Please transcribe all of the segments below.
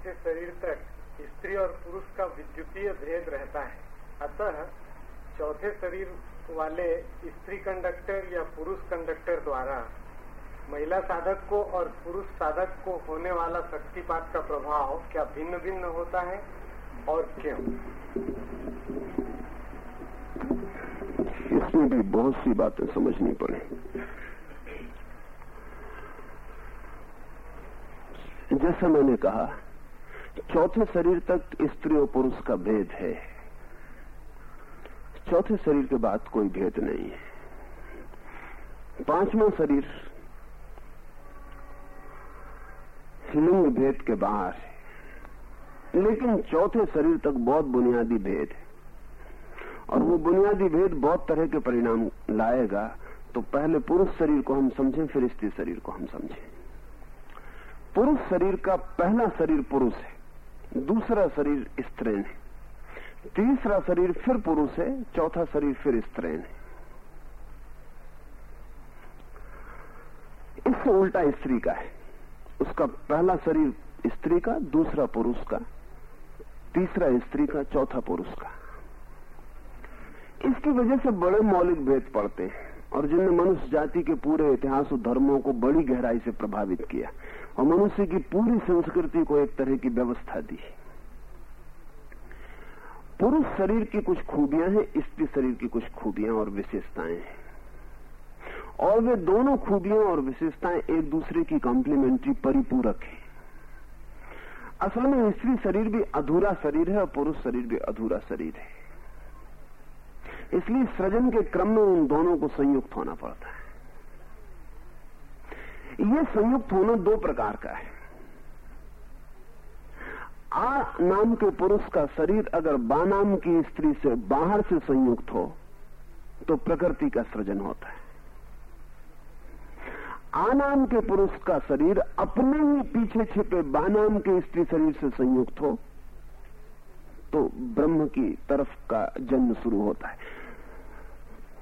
चौथे शरीर तक स्त्री और पुरुष का विद्युतीय भेद रहता है। अतः चौथे शरीर वाले स्त्री कंडक्टर या पुरुष कंडक्टर द्वारा महिला साधक को और पुरुष साधक को होने वाला शक्तिपात का प्रभाव क्या भिन्न भिन्न होता है और क्यों? इसमें भी बहुत सी बातें समझनी पड़े। जैसा मैंने कहा चौथे शरीर तक स्त्री और पुरुष का भेद है। चौथे शरीर के बाद कोई भेद नहीं है। पांचवा शरीर लिंग भेद के बाहर है। लेकिन चौथे शरीर तक बहुत बुनियादी भेद है। और वो बुनियादी भेद बहुत तरह के परिणाम लाएगा तो पहले पुरुष शरीर को हम समझें, फिर स्त्री शरीर को हम समझें। पुरुष शरीर का पहला शरीर पुरुष है। दूसरा शरीर स्त्रीण है। तीसरा शरीर फिर पुरुष है, चौथा शरीर फिर स्त्रीण है। इससे उल्टा स्त्री का है। उसका पहला शरीर स्त्री का, दूसरा पुरुष का, तीसरा स्त्री का, चौथा पुरुष का। इसकी वजह से बड़े मौलिक भेद पड़ते हैं और जिनने मनुष्य जाति के पूरे इतिहास और धर्मों को बड़ी गहराई से प्रभावित किया। और मनुष्य की पूरी संस्कृति को एक तरह की व्यवस्था दी पुरुष शरीर की कुछ खूबियाँ हैं, स्त्री शरीर की कुछ खूबियाँ और विशेषताएँ हैं। और वे दोनों खूबियाँ और विशेषताएँ एक दूसरे की कॉम्प्लीमेंट्री परिपूरक है। असल में स्त्री शरीर भी अधूरा शरीर है और पुरुष शरीर भी अधूरा शरीर है। इसलिए सृजन के क्रम में उन दोनों को संयुक्त होना पड़ता है। यह संयुक्त होना दो प्रकार का है। आ नाम के पुरुष का शरीर अगर बा नाम की स्त्री से बाहर से संयुक्त हो तो प्रकृति का सृजन होता है। आ नाम के पुरुष का शरीर अपने ही पीछे छिपे बानाम के स्त्री शरीर से संयुक्त हो तो ब्रह्म की तरफ़ का जन्म शुरू होता है।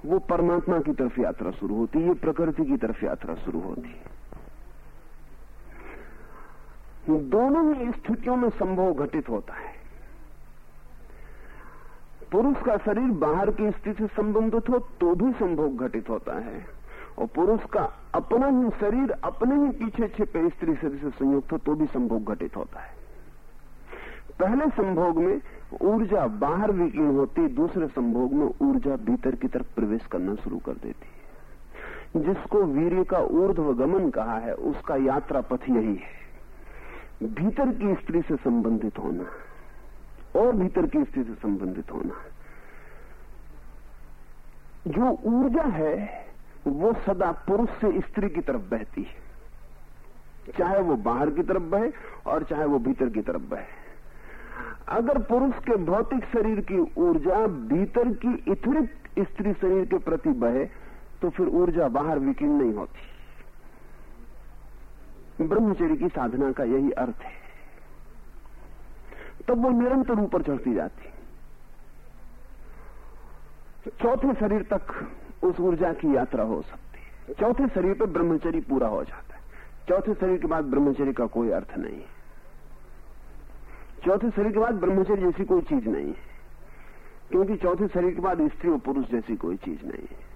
वो परमात्मा की तरफ़ यात्रा शुरू होती है प्रकृति की तरफ़ यात्रा शुरू होती है। दोनों ही स्थितियों में संभव घटित होता है। पुरुष का शरीर बाहर की स्थिति से संबंधित हो तो भी संभोग घटित होता है। और पुरुष का अपना ही शरीर, अपने ही पीछे छिपे स्त्री शरीर से संयुक्त हो तो भी संभोग घटित होता है। पहले संभोग में ऊर्जा बाहर विकीर्ण होती, दूसरे संभोग में ऊर्जा भीतर की तरफ़ प्रवेश करना शुरू कर देती है। जिसको वीर्य का ऊर्ध्व गमन कहा है, उसका यात्रा पथ यही है। भीतर की स्त्री से संबंधित होना, और भीतर की स्त्री से संबंधित होना। जो ऊर्जा है, वो सदा पुरुष से स्त्री की तरफ़ बहती है। चाहे वो बाहर की तरफ़ बहे, और चाहे वो भीतर की तरफ़ बहे। अगर पुरुष के भौतिक शरीर की ऊर्जा भीतर की इथरित स्त्री शरीर के प्रति बहे तो फिर ऊर्जा बाहर विकीर्ण नहीं होती। ब्रह्मचर्य की साधना का यही अर्थ है। तब वो निरंतर ऊपर चढ़ती जाती। चौथे शरीर तक उस ऊर्जा की यात्रा हो सकती है। चौथे शरीर पर ब्रह्मचर्य पूरा हो जाता है। चौथे शरीर के बाद ब्रह्मचर्य का कोई अर्थ नहीं है। चौथे शरीर के बाद ब्रह्मचर्य जैसी कोई चीज़ नहीं है। क्योंकि चौथे शरीर के बाद स्त्री और पुरुष जैसी कोई चीज़ नहीं है।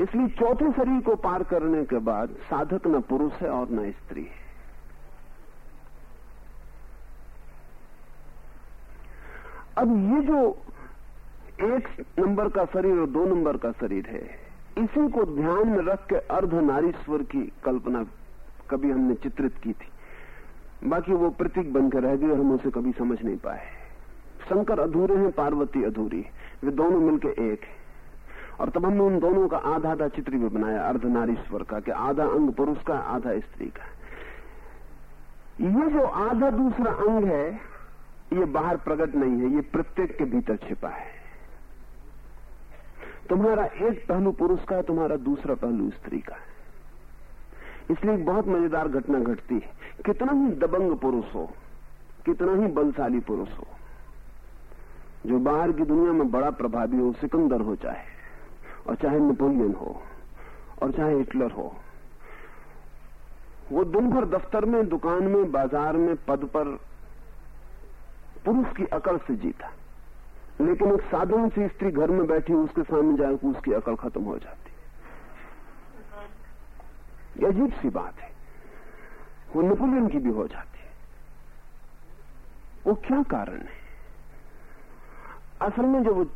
इसलिए चौथे शरीर को पार करने के बाद साधक न पुरुष है और न स्त्री है। अब ये जो एक नंबर का शरीर और दो नंबर का शरीर है, इसी को ध्यान में रख के अर्ध नारीश्वर की कल्पना कभी हमने चित्रित की थी। बाकी वो प्रतीक बनकर रह गए हम उसे कभी समझ नहीं पाए। शंकर अधूरे हैं, पार्वती अधूरी। वे दोनों मिलकर एक है। और तब हमने उन दोनों का आधा आधा चित्र भी बनाया, अर्धनारीश्वर का, कि आधा अंग पुरुष का, आधा स्त्री का। ये जो आधा दूसरा अंग है, ये बाहर प्रकट नहीं है, ये प्रत्येक के भीतर छिपा है। तुम्हारा एक पहलू पुरुष का है तुम्हारा दूसरा पहलू स्त्री का। है इसलिए बहुत मज़ेदार घटना घटती है। कितना ही दबंग पुरुष हो, कितना ही बलशाली पुरुष हो, जो बाहर की दुनिया में बड़ा प्रभावी हो, सिकंदर हो चाहे और चाहे नेपोलियन हो, और चाहे हिटलर हो, वो दिन भर दफ्तर में, दुकान में, बाज़ार में, पद पर पुरुष की अकल से जीता। लेकिन एक साधारण सी स्त्री घर में बैठी, उसके सामने तो उसकी अकल खत्म हो जाती। है अजीब सी बात है। वो नेपोलियन की भी हो जाती है। वो क्या कारण है? असल में जब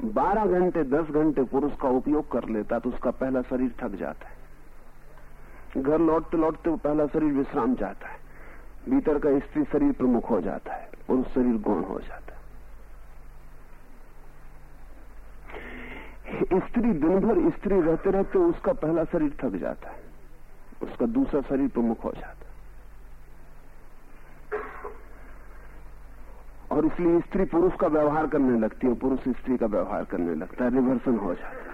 बारह घंटे, दस घंटे पुरुष का उपयोग कर लेता तो उसका पहला शरीर थक जाता है। घर लौटते लौटते वो पहला शरीर विश्राम जाता है। भीतर का स्त्री शरीर प्रमुख हो जाता है, पुरुष शरीर गौण हो जाता है। स्त्री दिन भर स्त्री रहते रहते उसका पहला शरीर थक जाता है, उसका दूसरा शरीर प्रमुख हो जाता है। और इसलिए स्त्री पुरुष का व्यवहार करने लगती है पुरुष स्त्री का व्यवहार करने लगता है, रिवर्सन हो जाता है।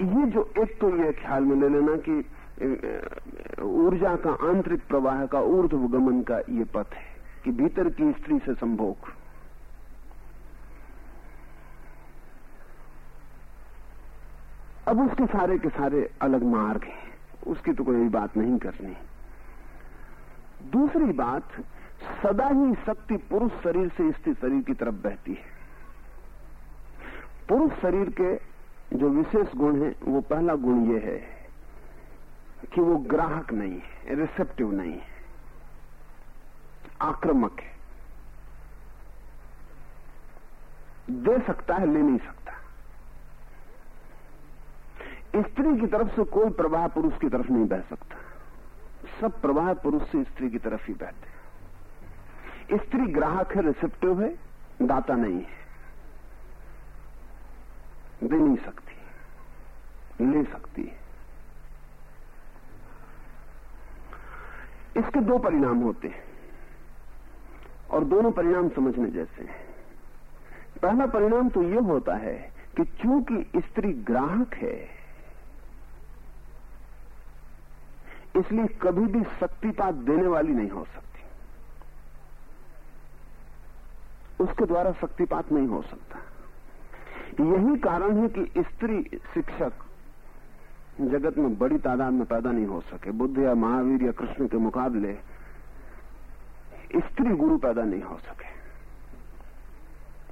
ये जो एक तो ये ख्याल में ले लेना कि ऊर्जा का, आंतरिक प्रवाह का, ऊर्ध्वगमन का ये पथ है कि भीतर की स्त्री से संभोग। अब उसके सारे के सारे अलग मार्ग हैं। उसकी तो कोई बात नहीं करनी। दूसरी बात, सदा ही शक्ति पुरुष शरीर से स्त्री शरीर की तरफ़ बहती है। पुरुष शरीर के जो विशेष गुण है, वो पहला गुण ये है कि वो ग्राहक नहीं है रिसेप्टिव नहीं है। आक्रमक है। दे सकता है, ले नहीं सकता। स्त्री की तरफ़ से कोई प्रवाह पुरुष की तरफ़ नहीं बह सकता। सब प्रवाह पुरुष से स्त्री की तरफ़ ही बहते स्त्री ग्राहक है रिसेप्टिव है, दाता नहीं है। दे नहीं सकती, ले सकती है। इसके दो परिणाम होते हैं और दोनों परिणाम समझने जैसे हैं। पहला परिणाम तो यह होता है कि चूँकि स्त्री ग्राहक है इसलिए कभी भी शक्तिपात देने वाली नहीं हो सकती। उसके द्वारा शक्तिपात नहीं हो सकता। यही कारण है कि स्त्री शिक्षक जगत में बड़ी तादाद में पैदा नहीं हो सके। बुद्ध या महावीर या कृष्ण के मुकाबले स्त्री गुरु पैदा नहीं हो सके।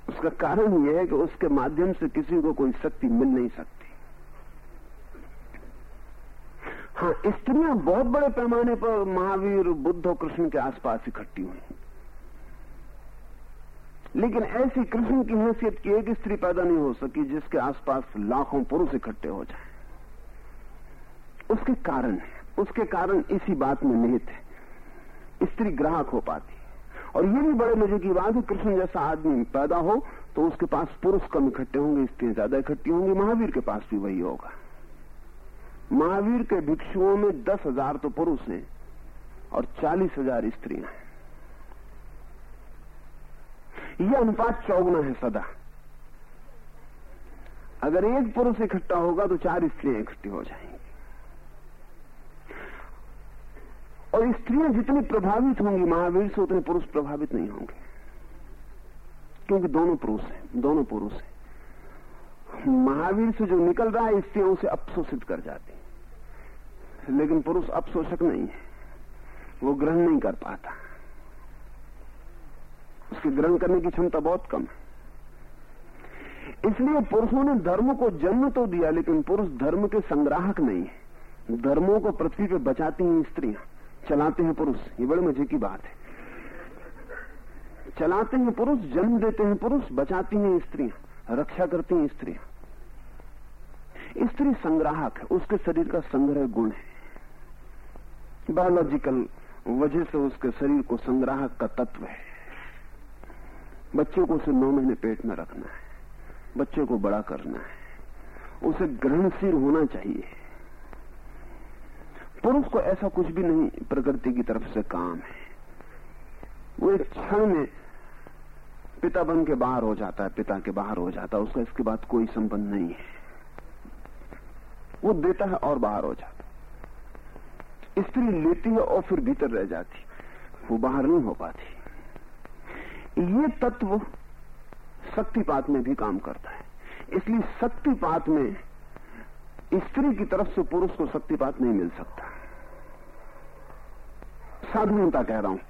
उसका कारण यह है कि उसके माध्यम से किसी को कोई शक्ति मिल नहीं सकती। हाँ स्त्रियाँ बहुत बड़े पैमाने पर महावीर, बुद्ध और कृष्ण के आसपास इकट्ठी हुई। लेकिन ऐसी कृष्ण की हैसियत की एक स्त्री पैदा नहीं हो सकी जिसके आसपास लाखों पुरुष इकट्ठे हो जाए। उसके कारण है उसके कारण इसी बात में निहित है। स्त्री ग्राहक हो पाती। और ये भी बड़े मज़े की बात है, कृष्ण जैसा आदमी पैदा हो तो उसके पास पुरुष कम इकट्ठे होंगे, स्त्री ज़्यादा इकट्ठी होंगी, महावीर के पास भी वही होगा। महावीर के भिक्षुओं में दस हज़ार तो पुरुष हैं और चालीस हज़ार स्त्रियाँ हैं। यह अनुपात चौगुना है सदा। अगर एक पुरुष इकट्ठा होगा तो चार स्त्रियाँ इकट्ठी हो जाएँगी। और स्त्रियाँ जितनी प्रभावित होंगी महावीर से उतने पुरुष प्रभावित नहीं होंगे। क्योंकि दोनों पुरुष हैं, दोनों पुरुष हैं। महावीर से जो निकल रहा है, स्त्रियाँ उसे अपशोषित कर जाती लेकिन पुरुष अब शोषक नहीं है। वो ग्रहण नहीं कर पाता। उसकी ग्रहण करने की क्षमता बहुत कम है। इसलिए पुरुषों ने धर्म को जन्म तो दिया, लेकिन पुरुष धर्म के संग्राहक नहीं है। धर्मों को पृथ्वी पे बचाती हैं स्त्रियाँ। चलाते हैं पुरुष, ये बड़े मज़े की बात है। चलाते हैं पुरुष, जन्म देते हैं पुरुष, बचाती हैं स्त्रियाँ, रक्षा करती हैं स्त्रियाँ। स्त्री संग्राहक है, उसके शरीर का संग्रह गुण है। बायोलॉजिकल वजह से उसके शरीर को संग्राहक का तत्व है। बच्चे को उसे नौ महीने पेट में रखना है। बच्चे को बड़ा करना है। उसे ग्रहणशील होना चाहिए। पुरुष को ऐसा कुछ भी नहीं, प्रकृति की तरफ़ से काम है। वो एक क्षण में पिता बन के बाहर हो जाता है, पिता के बाहर हो जाता है, उसका इसके बाद कोई संबंध नहीं है। वो देता है और बाहर हो जाता स्त्री लेती है और फिर भीतर रह जाती। वो बाहर नहीं हो पाती। ये तत्व शक्तिपात में भी काम करता है। इसलिए शक्तिपात में स्त्री की तरफ़ से पुरुष को शक्तिपात नहीं मिल सकता। साधारणता कह रहा हूँ,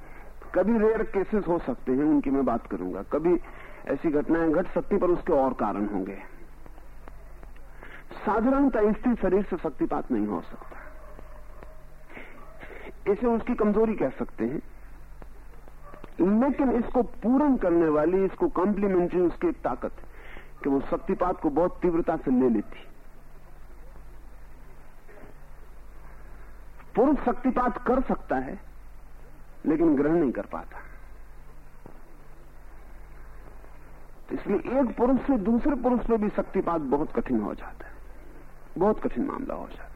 कभी रेयर केसेस हो सकते हैं, उनकी मैं बात करूँगा। कभी ऐसी घटनाएँ घट सकती पर उसके और कारण होंगे। साधारणता स्त्री शरीर से शक्तिपात नहीं हो सकता। इसे उसकी कमज़ोरी कह सकते हैं। लेकिन इसको पूर्ण करने वाली, इसको कॉम्प्लीमेंट्री उसकी एक ताकत कि वो शक्तिपात को बहुत तीव्रता से ले लेती। पुरुष शक्तिपात कर सकता है, लेकिन ग्रहण नहीं कर पाता। तो इसलिए एक पुरुष से दूसरे पुरुष में भी शक्तिपात बहुत कठिन हो जाता है। बहुत कठिन मामला हो जाता है।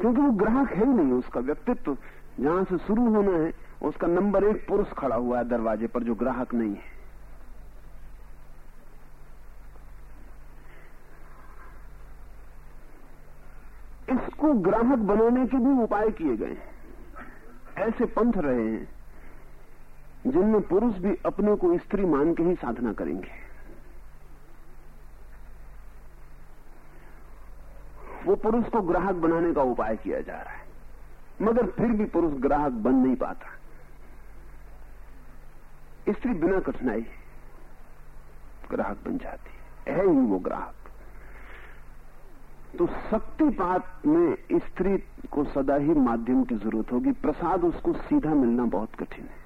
क्योंकि वो ग्राहक है ही नहीं, उसका व्यक्तित्व जहाँ से शुरू होना है, उसका नंबर एक पुरुष खड़ा हुआ है दरवाजे पर जो ग्राहक नहीं है। इसको ग्राहक बनाने के भी उपाय किए गए हैं। ऐसे पंथ रहे हैं जिनमें पुरुष भी अपने को स्त्री मान के ही साधना करेंगे। वो पुरुष को ग्राहक बनाने का उपाय किया जा रहा है। मगर फिर भी पुरुष ग्राहक बन नहीं पाता। स्त्री बिना कठिनाई ग्राहक बन जाती है। ही वो ग्राहक। तो शक्तिपात में स्त्री को सदा ही माध्यम की ज़रूरत होगी। प्रसाद उसको सीधा मिलना बहुत कठिन है।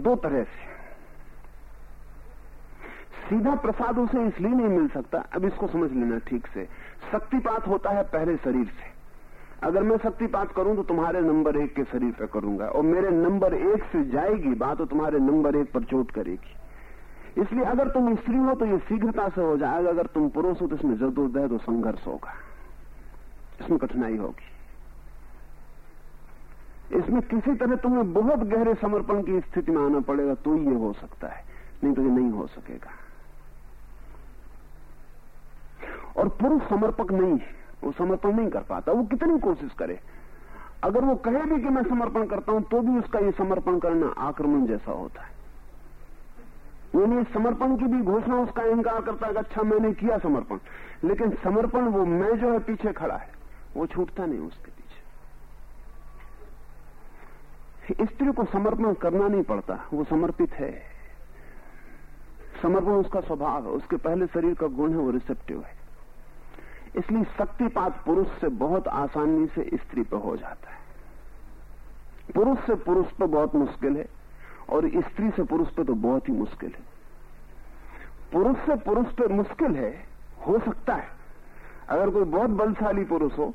दो तरह से सीधा प्रसाद उसे इसलिए नहीं मिल सकता। अब इसको समझ लेना ठीक से। शक्तिपात होता है पहले शरीर से। अगर मैं शक्तिपात करूँ तो तुम्हारे नंबर एक के शरीर पर करूँगा। और मेरे नंबर एक से जाएगी बात तो तुम्हारे नंबर एक पर चोट करेगी। इसलिए अगर तुम स्त्री हो तो ये शीघ्रता से हो जाएगा। अगर तुम पुरुष हो तो इसमें ज़रूरत तो संघर्ष होगा। इसमें कठिनाई होगी। इसमें किसी तरह तुम्हें बहुत गहरे समर्पण की स्थिति में आना पड़ेगा तो ये हो सकता है। नहीं तो ये नहीं हो सकेगा। और पुरुष समर्पक नहीं है वो समर्पण नहीं कर पाता, वो कितनी कोशिश करे। अगर वो कहे भी कि मैं समर्पण करता हूँ तो भी उसका ये समर्पण करना आक्रमण जैसा होता है। यानी समर्पण की भी घोषणा उसका अहंकार करता है अच्छा मैंने किया समर्पण। लेकिन समर्पण वो मैं जो है पीछे खड़ा है, वो छूटता नहीं उसके पीछे। स्त्री को समर्पण करना नहीं पड़ता, वो समर्पित है। समर्पण उसका स्वभाव है, उसके पहले शरीर का गुण है, वो रिसेप्टिव है। इसलिए शक्तिपात पुरुष से बहुत आसानी से स्त्री पर हो जाता है। पुरुष से पुरुष पर बहुत मुश्किल है, और स्त्री से पुरुष पे तो बहुत ही मुश्किल है। पुरुष से पुरुष पे मुश्किल है, हो सकता है। अगर कोई बहुत बलशाली पुरुष हो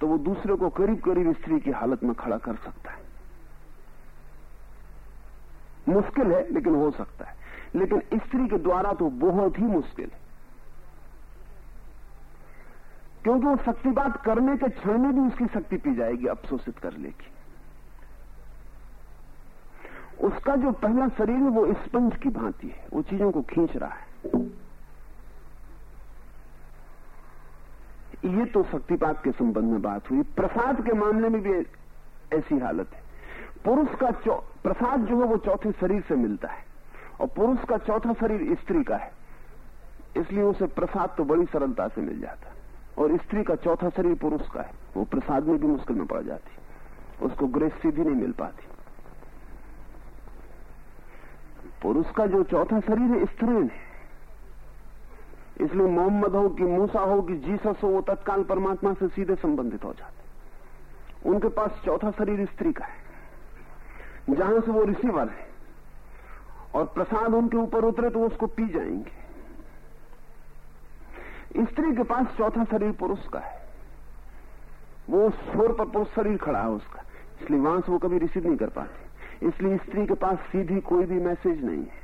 तो वो दूसरे को करीब करीब स्त्री की हालत में खड़ा कर सकता है। मुश्किल है, लेकिन हो सकता है। लेकिन स्त्री के द्वारा तो बहुत ही मुश्किल है। क्योंकि वो शक्तिपात करने के क्षण में भी उसकी शक्ति पी जाएगी, अवशोषित कर लेगी। उसका जो पहला शरीर है, वो स्पंज की भांति है। वो चीज़ों को खींच रहा है। ये तो शक्तिपात के संबंध में बात हुई। प्रसाद के मामले में भी ऐसी हालत है। पुरुष का प्रसाद जो है, वो चौथे शरीर से मिलता है। और पुरुष का चौथा शरीर स्त्री का है। इसलिए उसे प्रसाद तो बड़ी सरलता से मिल जाता है। और स्त्री का चौथा शरीर पुरुष का है। वो प्रसाद में भी मुश्किल में पड़ जाती। उसको ग्रेस सीधी नहीं मिल पाती। पुरुष का जो चौथा शरीर है, स्त्री है इसलिए मोहम्मद हो कि मूसा हो कि जीसस हो, वो तत्काल परमात्मा से सीधे संबंधित हो जाते। उनके पास चौथा शरीर स्त्री का है। जहाँ से वो रिसीवर है। और प्रसाद उनके ऊपर उतरे तो उसको पी जाएँगे। स्त्री के पास चौथा शरीर पुरुष का है। वो छोर पर पुरुष शरीर खड़ा है उसका। इसलिए वहाँ से वो कभी रिसीव नहीं कर पाती। इसलिए स्त्री के पास सीधी कोई भी मैसेज नहीं है।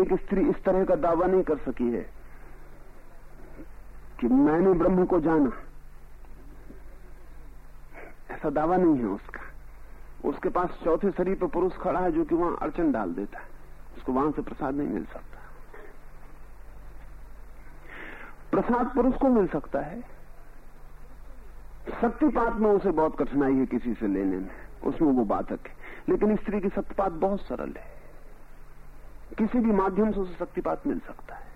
एक स्त्री इस तरह का दावा नहीं कर सकी है कि मैंने ब्रह्म को जाना। ऐसा दावा नहीं है उसका। उसके पास चौथे शरीर पर पुरुष खड़ा है जो कि वहाँ अड़चन डाल देता है। उसको वहाँ से प्रसाद नहीं मिल सकता। प्रसाद पुरुष को मिल सकता है। शक्तिपात में उसे बहुत कठिनाई है किसी से लेने में। उसमें वो बाधक है। लेकिन स्त्री की सत्यपात बहुत सरल है। किसी भी माध्यम से उसे शक्तिपात मिल सकता है।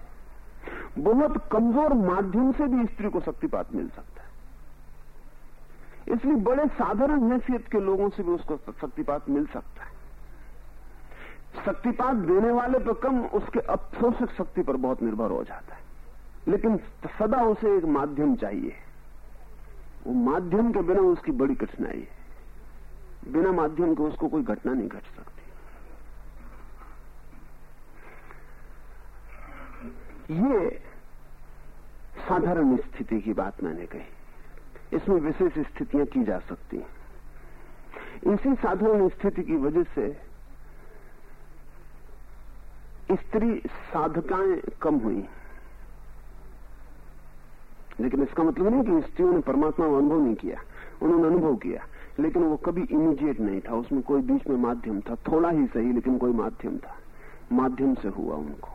बहुत कमज़ोर माध्यम से भी स्त्री को शक्तिपात मिल सकता है। इसलिए बड़े साधारण हैसियत के लोगों से भी उसको शक्तिपात मिल सकता है। शक्तिपात देने वाले पर कम, उसके अफसोसक शक्ति पर बहुत निर्भर हो जाता है। लेकिन सदा उसे एक माध्यम चाहिए। वो माध्यम के बिना उसकी बड़ी कठिनाई है। बिना माध्यम के उसको कोई घटना नहीं घट सकती। ये साधारण स्थिति की बात मैंने कही। इसमें विशेष स्थितियाँ की जा सकती हैं। इसी साधारण स्थिति की वजह से स्त्री साधकाएँ कम हुई। लेकिन इसका मतलब नहीं कि स्त्रियों ने परमात्मा को अनुभव नहीं किया। उन्होंने अनुभव किया, लेकिन वो कभी इमीडिएट नहीं था। उसमें कोई बीच में माध्यम था, थोड़ा ही सही, लेकिन कोई माध्यम था। माध्यम से हुआ उनको।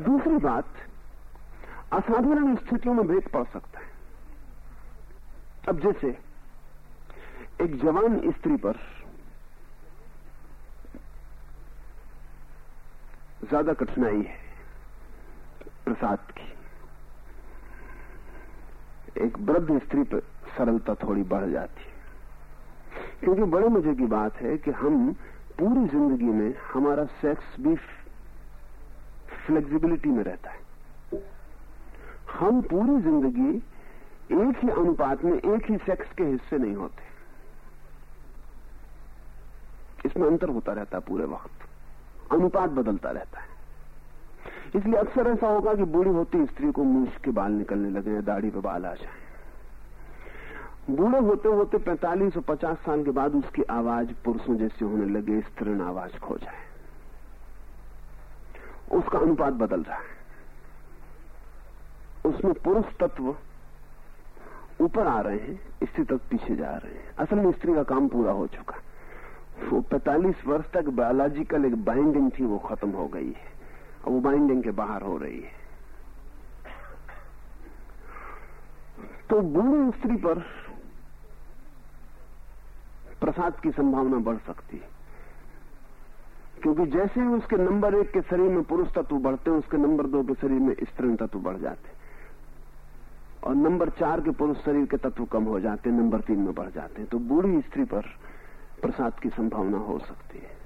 दूसरी बात, असाधारण स्थितियों में भेद पड़ सकता है। अब जैसे, एक जवान स्त्री पर ज़्यादा कठिनाई है। प्रसाद की। एक वृद्ध स्त्री पर सरलता थोड़ी बढ़ जाती है। क्योंकि बड़े मज़े की बात है कि हम पूरी ज़िंदगी में हमारा सेक्स भी फ्लेक्सिबिलिटी में रहता है। हम पूरी ज़िंदगी एक ही अनुपात में एक ही सेक्स के हिस्से नहीं होते। इसमें अंतर होता रहता है पूरे वक्त। अनुपात बदलता रहता है। इसलिए अक्सर ऐसा होगा कि बूढ़ी होती स्त्री को मूछ के बाल निकलने लगे, दाढ़ी पे बाल आ जाए। बूढ़े होते होते 45 और 50 साल के बाद उसकी आवाज़ पुरुषों जैसी होने लगे, स्त्रीण आवाज़ खो जाए। उसका अनुपात बदल रहा है। उसमें पुरुष तत्व ऊपर आ रहे हैं, स्त्री तक पीछे जा रहे हैं। असल में स्त्री का काम पूरा हो चुका। वो 45 वर्ष तक बायोलॉजिकल एक बाइंडिंग थी, वो खत्म हो गई है। और वो बाइंडिंग के बाहर हो रही है। तो बूढ़ी स्त्री पर प्रसाद की संभावना बढ़ सकती है। क्योंकि जैसे ही उसके नंबर एक के शरीर में पुरुष तत्व बढ़ते हैं, उसके नंबर दो के शरीर में स्त्री तत्व बढ़ जाते हैं। और नंबर चार के पुरुष शरीर के तत्व कम हो जाते हैं, नंबर तीन में बढ़ जाते हैं। तो बूढ़ी स्त्री पर प्रसाद की संभावना हो सकती है।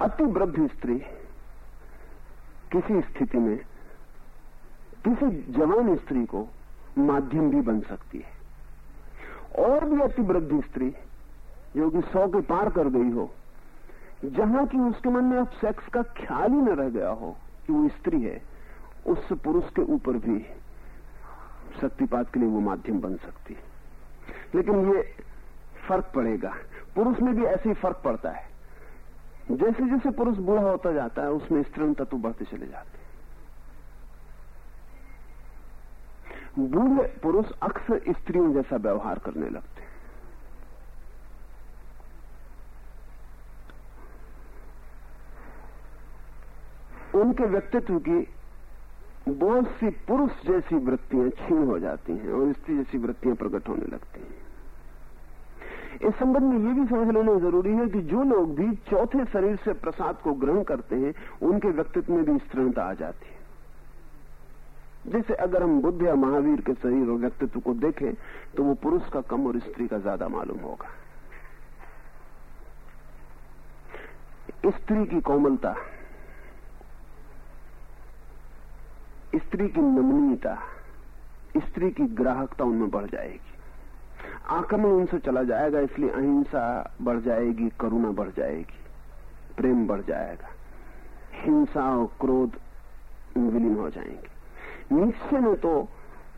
अति वृद्ध स्त्री किसी स्थिति में किसी जवान स्त्री को माध्यम भी बन सकती है। और भी अति वृद्ध स्त्री, जो कि सौ के पार कर गई हो, जहाँ की उसके मन में अब सेक्स का ख्याल ही न रह गया हो कि वो स्त्री है, उस पुरुष के ऊपर भी शक्तिपात के लिए वो माध्यम बन सकती है। लेकिन ये फ़र्क पड़ेगा। पुरुष में भी ऐसे ही फ़र्क पड़ता है। जैसे जैसे पुरुष बूढ़ा होता जाता है, उसमें स्त्रीण तत्व बढ़ते चले जाते हैं। बूढ़े पुरुष अक्सर स्त्रियों जैसा व्यवहार करने लगते हैं। उनके व्यक्तित्व की बहुत सी पुरुष जैसी वृत्तियाँ छीन हो जाती हैं और स्त्री जैसी वृत्तियाँ प्रकट होने लगती हैं। इस संबंध में यह भी समझ लेना ज़रूरी है कि जो लोग भी चौथे शरीर से प्रसाद को ग्रहण करते हैं, उनके व्यक्तित्व में भी स्त्रीणता आ जाती है। जैसे अगर हम बुद्ध या महावीर के शरीर और व्यक्तित्व को देखें तो वो पुरुष का कम और स्त्री का ज़्यादा मालूम होगा। स्त्री की कोमलता, स्त्री की नमनीयता, स्त्री की ग्राहकता उनमें बढ़ जाएगी। आक्रमण उनसे चला जाएगा, इसलिए अहिंसा बढ़ जाएगी, करुणा बढ़ जाएगी, प्रेम बढ़ जाएगा। हिंसा और क्रोध विलीन हो जाएँगे। निश्चय ने तो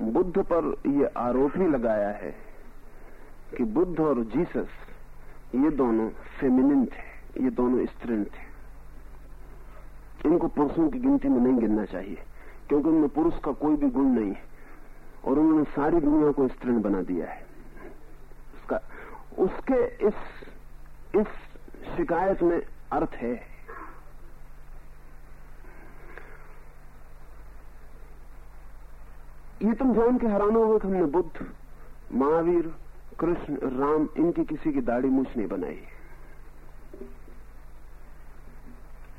बुद्ध पर यह आरोप ही लगाया है कि बुद्ध और जीसस, ये दोनों फेमिनिन थे, ये दोनों स्त्रीण थे। इनको पुरुषों की गिनती में नहीं गिनना चाहिए, क्योंकि उनमें पुरुष का कोई भी गुण नहीं है, और उन्होंने सारी दुनिया को स्त्रीण बना दिया है। उसके इस इस शिकायत में अर्थ है। ये तुम जान के हैरान हो कि हमने बुद्ध, महावीर, कृष्ण, राम, इनकी किसी की दाढ़ी मूछ नहीं बनाई।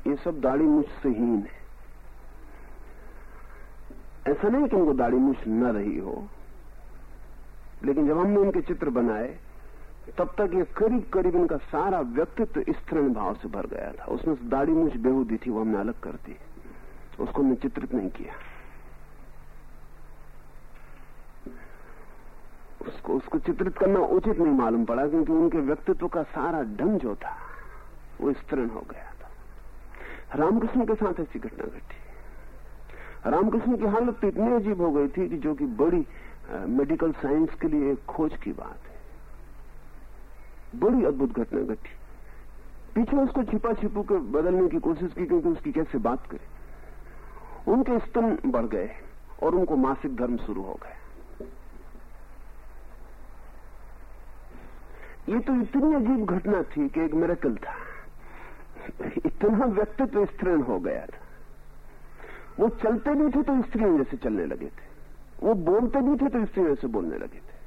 ये सब दाढ़ी मुझ से हीन है। ऐसा नहीं कि उनको दाढ़ी मुझ न रही हो, लेकिन जब हमने उनके चित्र बनाए तब तक ये करीब करीब इनका सारा व्यक्तित्व स्तरण भाव से भर गया था। उसमें दाढ़ी मुझ बेहूदी थी, वो हमने अलग कर दी। उसको हमने चित्रित नहीं किया। उसको उसको चित्रित करना उचित नहीं मालूम पड़ा, क्योंकि उनके व्यक्तित्व का सारा ढंग जो था, वो स्तरण हो गया था। रामकृष्ण के साथ ऐसी घटना घटी। रामकृष्ण की हालत तो इतनी अजीब हो गई थी कि जो कि बड़ी मेडिकल साइंस के लिए खोज की बात है। बड़ी अद्भुत घटना घटी। पीछे उसको छिपा छिपू के बदलने की कोशिश की क्योंकि उसकी कैसे बात करे। उनके स्तन बढ़ गए और उनको मासिक धर्म शुरू हो गए ये तो इतनी अजीब घटना थी कि एक मेरेकल था। इतना व्यक्तित्व स्त्रीण हो गया था। वो चलते भी थे तो स्त्रियों जैसे चलने लगे थे। वो बोलते भी थे तो स्त्रियों जैसे बोलने लगे थे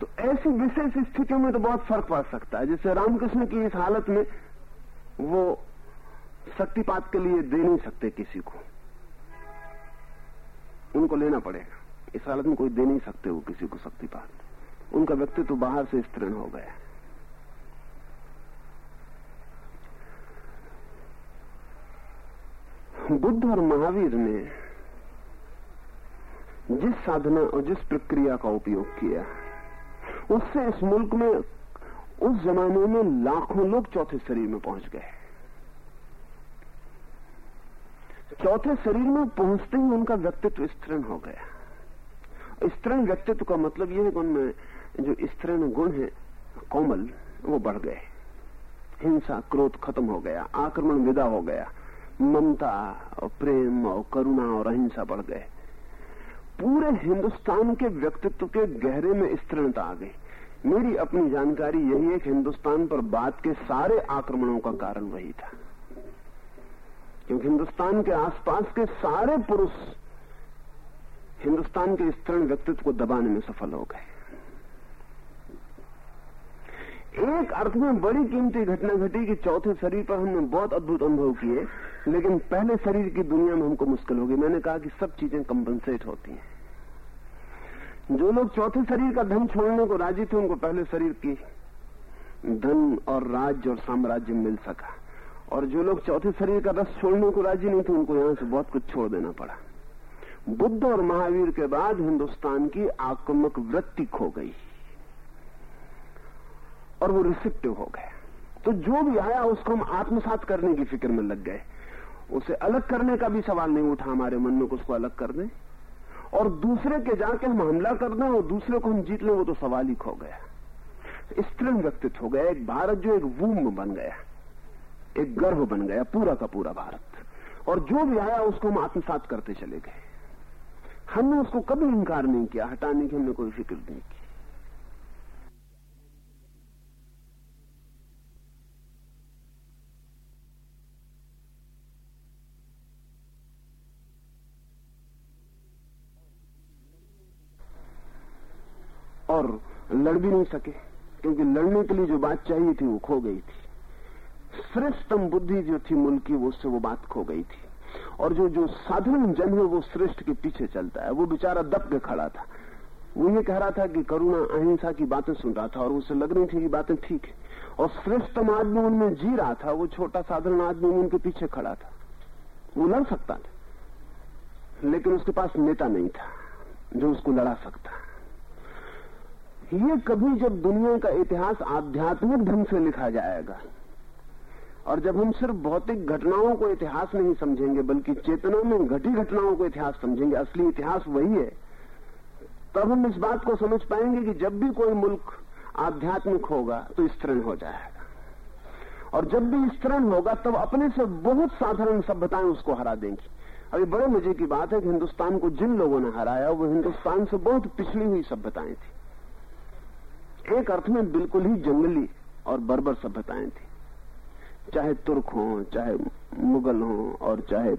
तो ऐसी विशेष स्थितियों में तो बहुत फ़र्क पड़ सकता है। जैसे रामकृष्ण की इस हालत में वो शक्तिपात के लिए दे नहीं सकते किसी को। उनको लेना पड़ेगा। इस हालत में कोई दे नहीं सकते वो किसी को शक्तिपात। उनका व्यक्तित्व तो बाहर से स्तृण हो गया। बुद्ध और महावीर ने जिस साधना और जिस प्रक्रिया का उपयोग किया उससे इस मुल्क में उस जमाने में लाखों लोग चौथे शरीर में पहुँच गए। चौथे शरीर में पहुँचते ही उनका व्यक्तित्व स्तृण हो गया। स्तृण व्यक्तित्व का मतलब यह है कि उनमें जो स्तृण गुण है, कोमल, वो बढ़ गए। हिंसा, क्रोध खत्म हो गया, आक्रमण विदा हो गया। ममता और प्रेम और करुणा और अहिंसा बढ़ गए। पूरे हिंदुस्तान के व्यक्तित्व के गहरे में स्तृणता आ गई। मेरी अपनी जानकारी यही है कि हिंदुस्तान पर बाद के सारे आक्रमणों का कारण वही था। क्योंकि हिंदुस्तान के आसपास के सारे पुरुष हिंदुस्तान के स्तृण व्यक्तित्व को दबाने में सफल हो गए। एक अर्थ में बड़ी कीमती घटना घटी कि चौथे शरीर पर हमने बहुत अद्भुत अनुभव किए, लेकिन पहले शरीर की दुनिया में हमको मुश्किल होगी। मैंने कहा कि सब चीज़ें कंपनसेट होती हैं। जो लोग चौथे शरीर का धन छोड़ने को राज़ी थे, उनको पहले शरीर की धन और राज्य और साम्राज्य मिल सका। और जो लोग चौथे शरीर का रस छोड़ने को राज़ी नहीं थे, उनको यहाँ से बहुत कुछ छोड़ देना पड़ा। बुद्ध और महावीर के बाद हिंदुस्तान की आक्रमक वृत्ति खो गई। और वो रिसिप्टिव हो गया तो जो भी आया, उसको हम आत्मसात करने की फ़िक्र में लग गए। उसे अलग करने का भी सवाल नहीं उठा हमारे मन में उसको अलग कर दें। और दूसरे के जाके हम हमला कर दें और दूसरे को हम जीत लें, वो तो सवाल ही खो गया। स्त्रीण व्यक्तित्व हो गया। एक भारत जो एक वूम बन गया। एक गर्भ बन गया, पूरा का पूरा भारत। और जो भी आया, उसको हम आत्मसात करते चले गए। हमने उसको कभी इंकार नहीं किया, हटाने की हमने कोई फ़िक्र नहीं की। और लड़ भी नहीं सके, क्योंकि लड़ने के लिए जो बात चाहिए थी वो खो गई थी। श्रेष्ठतम बुद्धि जो थी मुल्क की उससे वो बात खो गई थी। और जो जो साधारण जन है, वो श्रेष्ठ के पीछे चलता है। वो बेचारा दब के खड़ा था। वो ये कह रहा था कि करुणा, अहिंसा की बातें सुन रहा था और उसे लग रही थी कि बातें ठीक है। और श्रेष्ठतम आदमी उनमें जी रहा था, वो छोटा साधारण आदमी उनके पीछे खड़ा था। वो लड़ सकता था, लेकिन उसके पास नेता नहीं था, जो उसको लड़ा सकता। ये कभी जब दुनिया का इतिहास आध्यात्मिक ढंग से लिखा जाएगा, और जब हम सिर्फ़ भौतिक घटनाओं को इतिहास नहीं समझेंगे, बल्कि चेतना में घटी घटनाओं को इतिहास समझेंगे, असली इतिहास वही है, तब हम इस बात को समझ पाएँगे कि जब भी कोई मुल्क आध्यात्मिक होगा तो स्तरण हो जाएगा। और जब भी स्तरण होगा, तब अपने से बहुत साधारण सभ्यताएँ उसको हरा देंगी। अभी बड़े मज़े की बात है कि हिंदुस्तान को जिन लोगों ने हराया, वो हिंदुस्तान से बहुत पिछड़ी हुई सभ्यताएँ थी। एक अर्थ में बिल्कुल ही जंगली और बर्बर सभ्यताएँ थी। चाहे तुर्क हो, चाहे मुगल हो, और चाहे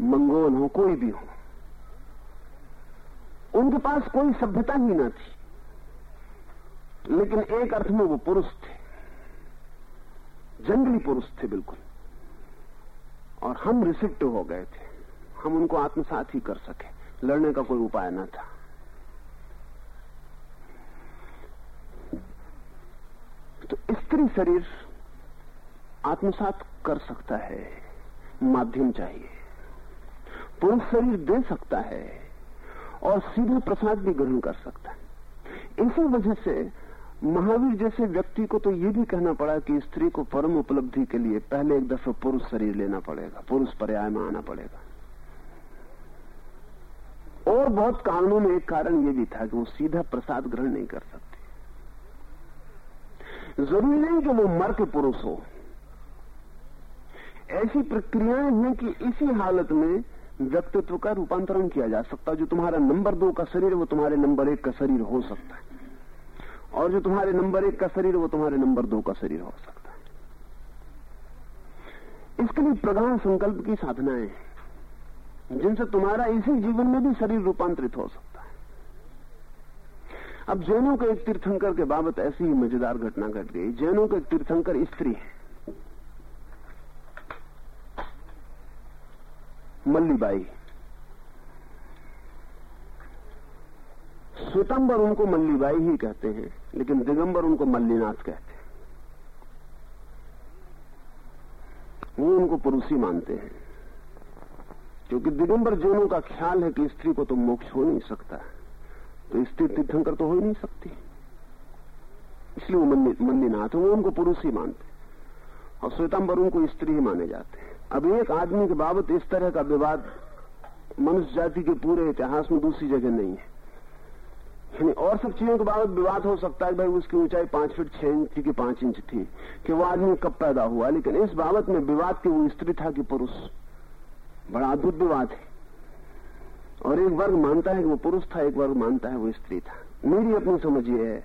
मंगोल हो, कोई भी हो, उनके पास कोई सभ्यता ही ना थी। लेकिन एक अर्थ में वो पुरुष थे। जंगली पुरुष थे बिल्कुल। और हम रिसिप्ट हो गए थे। हम उनको आत्मसात ही कर सके। लड़ने का कोई उपाय ना था। स्त्री शरीर आत्मसात कर सकता है, माध्यम चाहिए। पुरुष शरीर दे सकता है और सीधे प्रसाद भी ग्रहण कर सकता है। इसी वजह से महावीर जैसे व्यक्ति को तो ये भी कहना पड़ा कि स्त्री को परम उपलब्धि के लिए पहले एक दफे पुरुष शरीर लेना पड़ेगा, पुरुष पर्याय में आना पड़ेगा। और बहुत कारणों में एक कारण ये भी था कि वो सीधा प्रसाद ग्रहण नहीं कर सकती। ज़रूरी नहीं कि वो मर के पुरुष हो। ऐसी प्रक्रियाएँ हैं कि इसी हालत में व्यक्तित्व का रूपांतरण किया जा सकता है। जो तुम्हारा नंबर दो का शरीर, वो तुम्हारे नंबर एक का शरीर हो सकता है। और जो तुम्हारे नंबर एक का शरीर, वो तुम्हारे नंबर दो का शरीर हो सकता है। इसके लिए प्रगाढ़ संकल्प की साधनाएँ जिनसे तुम्हारा इसी जीवन में भी शरीर रूपांतरित हो सकता अब जैनों के एक तीर्थंकर के बाबत ऐसी ही मज़ेदार घटना घट गई। जैनों के तीर्थंकर स्त्री है। मल्लीबाई। स्वतंबर उनको मल्लीबाई ही कहते हैं, लेकिन दिगंबर उनको मल्लीनाथ कहते हैं। वो उनको पुरुषी मानते हैं। क्योंकि दिगंबर जैनों का ख्याल है कि स्त्री को तो मोक्ष हो नहीं सकता। तो स्त्री तीर्थंकर तो हो ही नहीं सकती। इसलिए वो मल्लीनाथ वो उनको पुरुष ही मानते और श्वेतांबर उनको स्त्री ही माने जाते हैं। अब एक आदमी के बाबत इस तरह का विवाद मनुष्य जाति के पूरे इतिहास में दूसरी जगह नहीं है। यानी और सब चीज़ों के बाबत विवाद हो सकता है भाई, उसकी ऊंचाई पाँच फीट छह इंच की पाँच इंच थी कि वो आदमी कब पैदा हुआ। लेकिन इस बाबत में विवाद की वो स्त्री था कि पुरुष। बड़ा अद्भुत विवाद है। और एक वर्ग मानता है कि वो पुरुष था, एक वर्ग मानता है वो स्त्री था। मेरी अपनी समझ ये है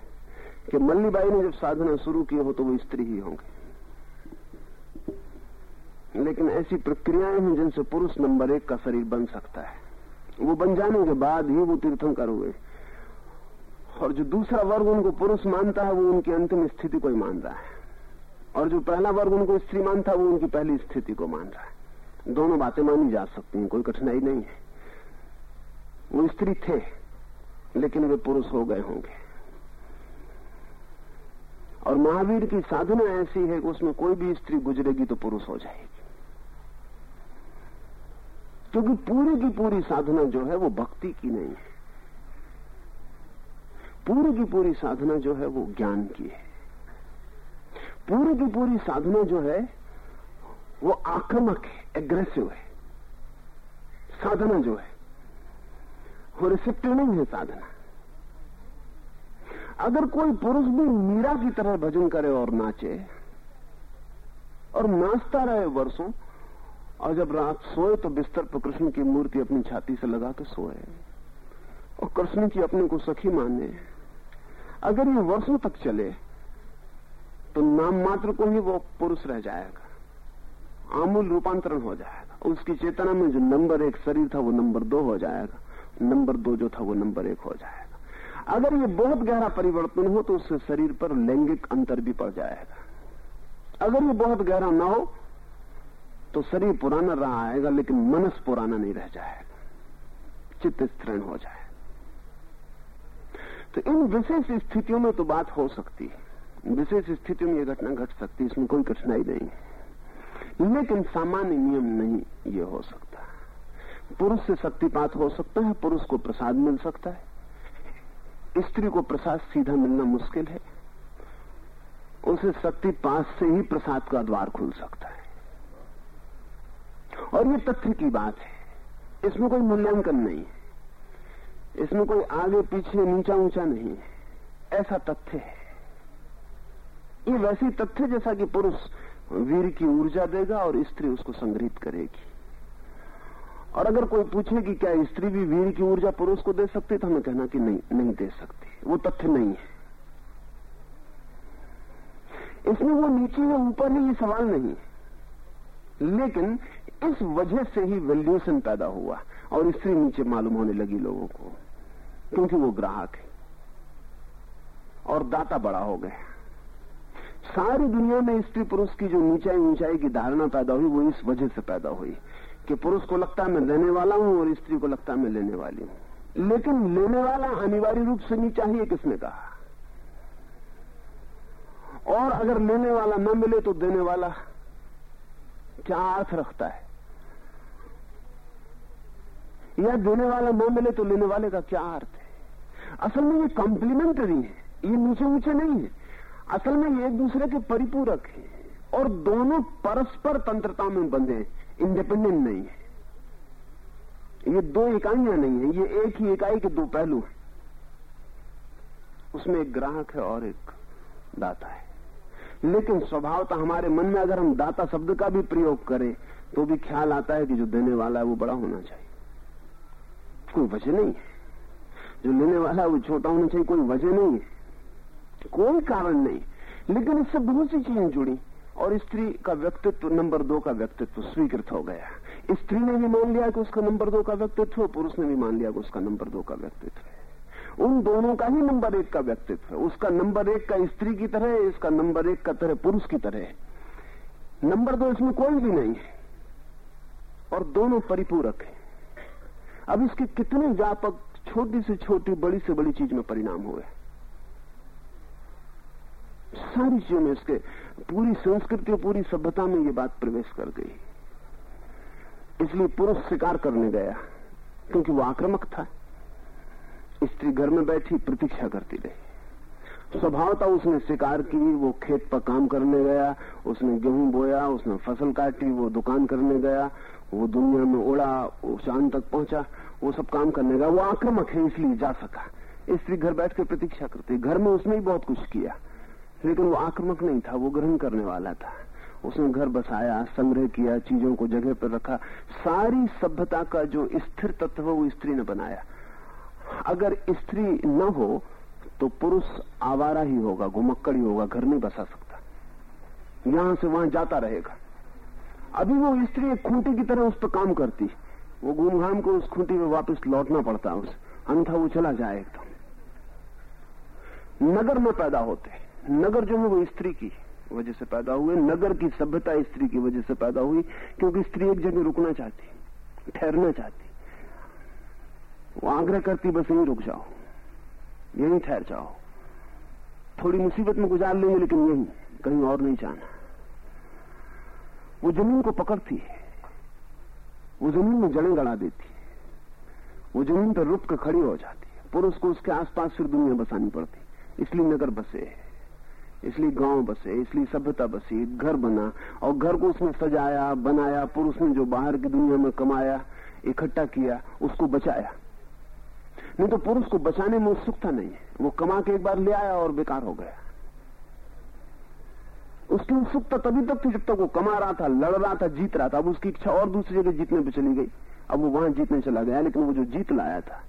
कि मल्लीबाई ने जब साधना शुरू की हो तो वो स्त्री ही होंगे। लेकिन ऐसी प्रक्रियाएँ हैं जिनसे पुरुष नंबर एक का शरीर बन सकता है। वो बन जाने के बाद ही वो तीर्थंकर हुए। और जो दूसरा वर्ग उनको पुरुष मानता है, वो उनकी अंतिम स्थिति को ही मान रहा है। और जो पहला वर्ग उनको स्त्री मानता है, वो उनकी पहली स्थिति को मान रहा है। दोनों बातें मानी जा सकती हैं, कोई कठिनाई नहीं है। वो स्त्री थे, लेकिन वे पुरुष हो गए होंगे। और महावीर की साधना ऐसी है कि उसमें कोई भी स्त्री गुजरेगी तो पुरुष हो जाएगी। क्योंकि पूरी की पूरी साधना जो है वो भक्ति की नहीं है। पूरी की पूरी साधना जो है वो ज्ञान की है। पूरी की पूरी साधना जो है वो आक्रामक है एग्रेसिव है। साधना जो है वो रिसेप्टिव नहीं है साधना। अगर कोई पुरुष भी मीरा की तरह भजन करे और नाचे, और नाचता रहे वर्षों, और जब रात सोए तो बिस्तर पर कृष्ण की मूर्ति अपनी छाती से लगा के सोए, और कृष्ण की अपने को सखी माने, अगर ये वर्षों तक चले तो नाम मात्र को ही वो पुरुष रह जाएगा। आमूल रूपांतरण हो जाएगा। उसकी चेतना में जो नंबर एक शरीर था, वो नंबर दो हो जाएगा। नंबर दो जो था वो नंबर एक हो जाएगा। अगर ये बहुत गहरा परिवर्तन हो तो उससे शरीर पर लैंगिक अंतर भी पड़ जाएगा। अगर ये बहुत गहरा ना हो तो शरीर पुराना रहा आएगा, लेकिन मनस पुराना नहीं रह जाएगा। चित्त स्तृण हो जाए। तो इन विशेष स्थितियों में तो बात हो सकती है। विशेष स्थितियों में यह घटना घट सकती है, इसमें कोई कठिनाई नहीं है। लेकिन सामान्य नियम नहीं ये हो सकता। पुरुष से शक्तिपात हो सकता है, पुरुष को प्रसाद मिल सकता है। स्त्री को प्रसाद सीधा मिलना मुश्किल है। उसे शक्ति शक्तिपात से ही प्रसाद का द्वार खुल सकता है। और ये तथ्य की बात है। इसमें कोई मूल्यांकन नहीं है। इसमें कोई आगे, पीछे, नीचा, ऊँचा नहीं है। ऐसा तथ्य है। ये वैसी तथ्य जैसा कि पुरुष वीर की ऊर्जा देगा और स्त्री उसको संग्रहित करेगी। और अगर कोई पूछे कि क्या स्त्री भी वीर की ऊर्जा पुरुष को दे सकती तो हमें कहना कि नहीं नहीं दे सकती। वो तथ्य नहीं है। इसमें वो नीचे है ऊपर है, ये सवाल नहीं लेकिन इस वजह से ही वैल्यूशन पैदा हुआ और स्त्री नीचे मालूम होने लगी लोगों को, क्योंकि वो ग्राहक है। और दाता बड़ा हो गया। सारी दुनिया में स्त्री पुरुष की जो नीचाई ऊंचाई की धारणा पैदा हुई, वो इस वजह से पैदा हुई। कि पुरुष को लगता है मैं लेने वाला हूँ और स्त्री को लगता है मैं लेने वाली हूँ। लेकिन लेने वाला अनिवार्य रूप से नहीं चाहिए किसने कहा? और अगर लेने वाला न मिले तो देने वाला क्या अर्थ रखता है? या देने वाला न मिले तो लेने वाले का क्या अर्थ है? असल में ये कॉम्प्लीमेंटरी है, ये नीचे ऊँचे नहीं है। असल में ये एक दूसरे के परिपूरक है और दोनों परस्पर तंत्रता में बंधे इंडिपेंडेंट नहीं है। ये दो इकाइयाँ नहीं है, ये एक ही इकाई के दो पहलू हैं। उसमें एक ग्राहक है और एक दाता है। लेकिन स्वभावता हमारे मन में अगर हम दाता शब्द का भी प्रयोग करें तो भी ख्याल आता है कि जो देने वाला है वो बड़ा होना चाहिए। कोई वजह नहीं है। जो लेने वाला है वो छोटा होना चाहिए, कोई वजह नहीं है। कोई कारण नहीं। लेकिन इससे बहुत सी चीज़ें जुड़ी। और स्त्री का व्यक्तित्व नंबर दो का व्यक्तित्व स्वीकृत हो गया। स्त्री ने भी मान लिया कि उसका नंबर दो का व्यक्तित्व पुरुष ने भी मान लिया कि उसका नंबर दो का व्यक्तित्व उन दोनों का ही नंबर एक का व्यक्तित्व है। उसका नंबर एक का स्त्री की तरह है, इसका नंबर एक का तरह पुरुष की तरह है। नंबर दो इसमें कोई भी नहीं है। और दोनों परिपूरक है। अब इसके कितने व्यापक, छोटी से छोटी, बड़ी से बड़ी चीज़ में परिणाम हुए। सारी चीज़ों में इसके पूरी संस्कृति और पूरी सभ्यता में ये बात प्रवेश कर गई। इसलिए पुरुष शिकार करने गया, क्योंकि वो आक्रामक था। स्त्री घर में बैठी प्रतीक्षा करती रही। स्वभावता उसने शिकार की, वो खेत पर काम करने गया, उसने गेहूँ बोया, उसने फ़सल काटी, वो दुकान करने गया, वो दुनिया में उड़ा, वो चाँद तक पहुँचा, वो सब काम करने गया। वो आक्रामक है, इसलिए जा सका। स्त्री घर बैठ कर प्रतीक्षा करती। घर में उसने ही बहुत कुछ किया। लेकिन वो आक्रमक नहीं था, वो ग्रहण करने वाला था। उसने घर बसाया, संग्रह किया, चीज़ों को जगह पर रखा। सारी सभ्यता का जो स्थिर तत्व वो स्त्री ने बनाया। अगर स्त्री न हो तो पुरुष आवारा ही होगा घुमक्कड़ ही होगा, घर नहीं बसा सकता। यहाँ से वहाँ जाता रहेगा। अभी वो स्त्री एक खूंटी की तरह उस पर काम करती। वो घूम घाम को उस खूंटी में वापस लौटना पड़ता उस। अन्यथा वो चला जाए एकदम। नगर में पैदा होते। नगर जो है वो स्त्री की वजह से पैदा हुए, नगर की सभ्यता स्त्री की वजह से पैदा हुई, क्योंकि स्त्री एक जगह रुकना चाहती, ठहरना चाहती। वो आग्रह करती, बस यहीं रुक जाओ, यहीं ठहर जाओ। थोड़ी मुसीबत में गुजार लेंगे, लेकिन यहीं, कहीं और नहीं जाना। वो ज़मीन को पकड़ती है, वो ज़मीन में जड़ें गड़ा देती है, वो ज़मीन पर रुक कर खड़ी हो जाती है। पुरुष को उसके आसपास फिर दुनिया बसानी पड़ती, इसलिए नगर बसे इसलिए गाँव बसे, इसलिए सभ्यता बसी, घर बना, और घर को उसने सजाया, बनाया पुरुष ने जो बाहर की दुनिया में कमाया, इकट्ठा किया, उसको बचाया। नहीं तो पुरुष को बचाने में उत्सुकता नहीं। है वो कमा के एक बार ले आया और बेकार हो गया। उसकी उत्सुकता तभी तक थी जब तक वो कमा रहा था, लड़ रहा था, जीत रहा था। अब उसकी इच्छा और दूसरी जगह जीतने पर चली गई। अब वो वहाँ जीतने चला गया, लेकिन वो जो जीत लाया था,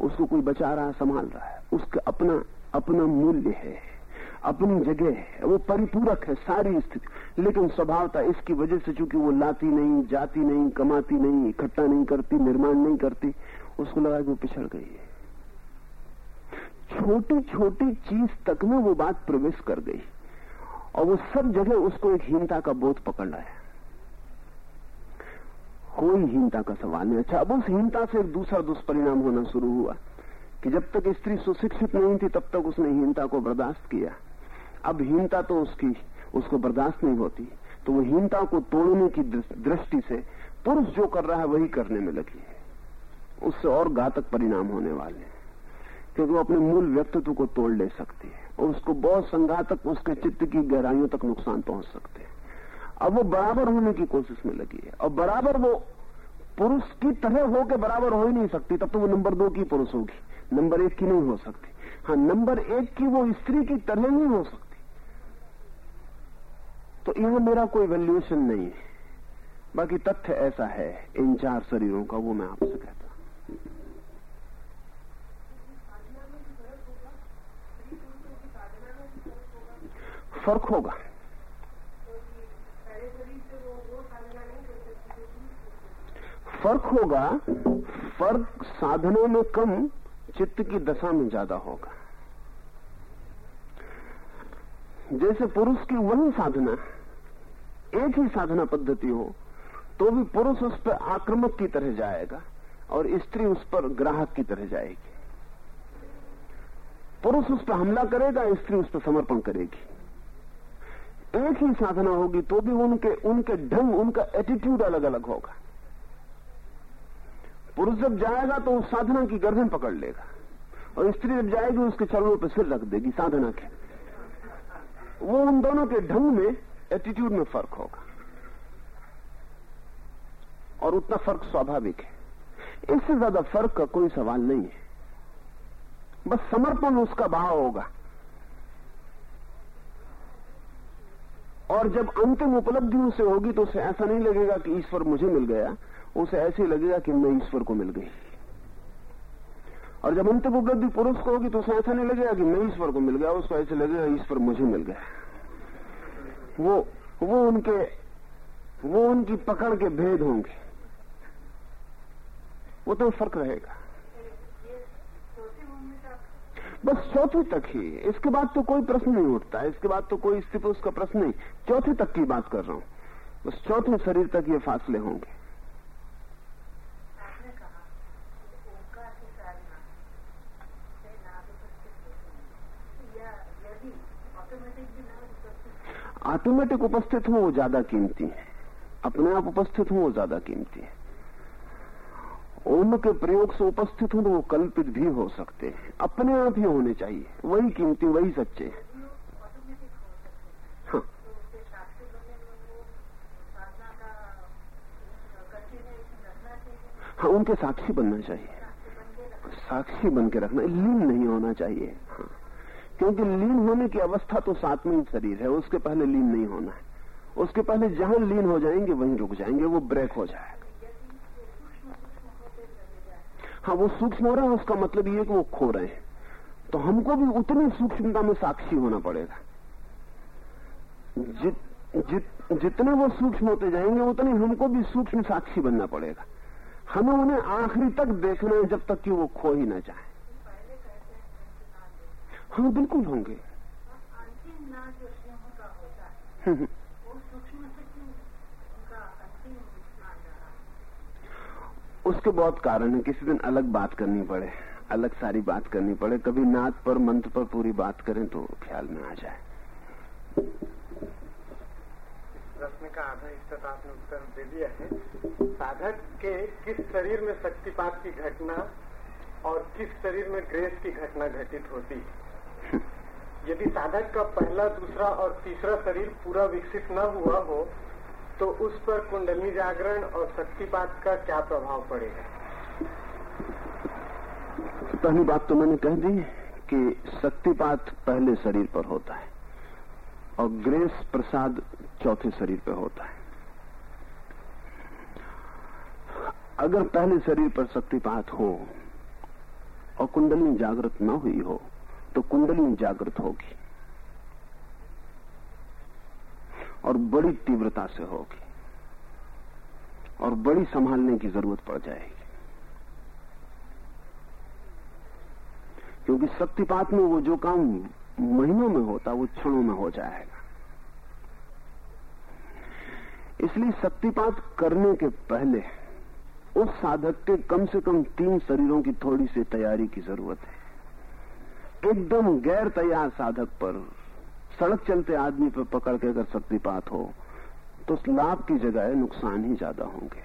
उसको कोई बचा रहा है संभाल रहा है। उसका अपना अपना मूल्य है। अपनी जगह है। वो परिपूरक है, सारी स्थिति। लेकिन स्वभावता इसकी वजह से चूँकि वो लाती नहीं, जाती नहीं, कमाती नहीं, इकट्ठा नहीं करती, निर्माण नहीं करती, उसको लगा कि वो पिछड़ गई है। छोटी छोटी चीज़ तक में वो बात प्रवेश कर गई। और वो सब जगह उसको एक हीनता का बोध पकड़ लाया। कोई हीनता का सवाल नहीं। अच्छा अब उस हीनता से एक दूसरा दुष्परिणाम होना शुरू हुआ कि जब तक स्त्री सुशिक्षित नहीं थी, तब तक उसने हीनता को बर्दाश्त किया। अब हीनता तो उसकी, उसको बर्दाश्त नहीं होती। तो वो हीनता को तोड़ने की दृष्टि से पुरुष जो कर रहा है वही करने में लगी है। उससे और घातक परिणाम होने वाले हैं। क्योंकि वो अपने मूल व्यक्तित्व को तोड़ ले सकती है और उसको बहुत संघातक उसके चित्त की गहराइयों तक नुकसान पहुँच सकते हैं। अब वो बराबर होने की कोशिश में लगी है। और बराबर वो पुरुष की तरह हो के बराबर हो ही नहीं सकती, तब तो वो नंबर दो की पुरुष होगी। नंबर एक की नहीं हो सकती। हाँ नंबर एक की वो स्त्री की तरह नहीं हो सकती। तो यहाँ मेरा कोई वैल्यूएशन नहीं है। बाकी तथ्य ऐसा है, इन चार शरीरों का, वो मैं आपसे कहता हूँ। फ़र्क होगा। फ़र्क होगा, फ़र्क साधनों में कम, चित्त की दशा में ज़्यादा होगा। जैसे पुरुष की वही साधना एक ही साधना पद्धति हो तो भी पुरुष उस पर आक्रमक की तरह जाएगा और स्त्री उस पर ग्राहक की तरह जाएगी। पुरुष उस पर हमला करेगा, स्त्री उस पर समर्पण करेगी। एक ही साधना होगी तो भी उनके उनके ढंग, उनका एटीट्यूड अलग अलग होगा। पुरुष जब जाएगा तो उस साधना की गर्दन पकड़ लेगा। और स्त्री जब जाएगी, उसके चरणों पर सिर रख देगी, साधना के। वो उन दोनों के ढंग में एटीट्यूड में फ़र्क होगा। और उतना फ़र्क स्वाभाविक है। इससे ज़्यादा फ़र्क का कोई सवाल नहीं है। बस समर्पण उसका भाव होगा। और जब अंतिम उपलब्धि उसे होगी तो उसे ऐसा नहीं लगेगा कि ईश्वर मुझे मिल गया, उसे ऐसे लगेगा कि मैं ईश्वर को मिल गई। और जब अंतिम उपलब्धि पुरुष को होगी तो उसे ऐसा नहीं लगेगा कि मैं ईश्वर को मिल गया उसको ऐसे लगेगा ईश्वर मुझे मिल गया। वो वो उनके, वो उनकी पकड़ के भेद होंगे। वो तो फ़र्क रहेगा। बस चौथी तक ही। इसके बाद तो कोई प्रश्न नहीं उठता। इसके बाद तो कोई स्थिति, उसका प्रश्न नहीं। चौथे तक की बात कर रहा हूँ। बस चौथे शरीर तक ये फासले होंगे। ऑटोमेटिक उपस्थित हो, वो ज़्यादा कीमती है। अपने आप उपस्थित हो, वो ज़्यादा कीमती है। ओम के प्रयोग से उपस्थित हो तो वो कल्पित भी हो सकते हैं। अपने आप ही होने चाहिए। वही कीमती, वही सच्चे हैं। हाँ। हाँ उनके साक्षी बनना चाहिए। साक्षी बन के रखना, लीन नहीं होना चाहिए। हाँ। क्योंकि लीन होने की अवस्था तो सातवीं शरीर है उसके पहले लीन नहीं होना है। उसके पहले जहाँ लीन हो जाएँगे वहीं रुक जाएँगे वो ब्रेक हो जाएगा। हाँ वो सूक्ष्म हो रहा है उसका मतलब ये कि वो खो रहे हैं। तो हमको भी उतनी सूक्ष्मता में साक्षी होना पड़ेगा। जित, जित, जितने वो सूक्ष्म होते जाएँगे उतने हमको भी सूक्ष्म साक्षी बनना पड़ेगा। हमें उन्हें आखिरी तक देखना है जब तक कि वो खो ही ना जाए। हाँ बिल्कुल होंगे। उसके बहुत कारण है। किसी दिन अलग बात करनी पड़े, अलग सारी बात करनी पड़े। कभी नाद पर, मंत्र पर पूरी बात करें तो ख्याल में आ जाए। प्रश्न का आधा हिस्सा तो आपने उत्तर दे दिया है। साधक के किस शरीर में शक्तिपात की घटना और किस शरीर में ग्रेस की घटना घटित होती है? यदि साधक का पहला, दूसरा और तीसरा शरीर पूरा विकसित न हुआ हो तो उस पर कुंडली जागरण और शक्तिपात का क्या प्रभाव पड़ेगा? पहली बात तो मैंने कह दी कि शक्तिपात पहले शरीर पर होता है और ग्रेस प्रसाद चौथे शरीर पर होता है। अगर पहले शरीर पर शक्तिपात हो और कुंडली जागृत न हुई हो तो कुंडली जागृत होगी और बड़ी तीव्रता से होगी और बड़ी संभालने की ज़रूरत पड़ जाएगी। क्योंकि शक्तिपात में वो जो काम महीनों में होता, वो क्षणों में हो जाएगा। इसलिए शक्तिपात करने के पहले उस साधक के कम से कम तीन शरीरों की थोड़ी सी तैयारी की ज़रूरत है। एकदम गैर तैयार साधक पर सड़क चलते आदमी पर पकड़ के अगर शक्तिपात हो तो लाभ की जगह नुकसान ही ज़्यादा होंगे।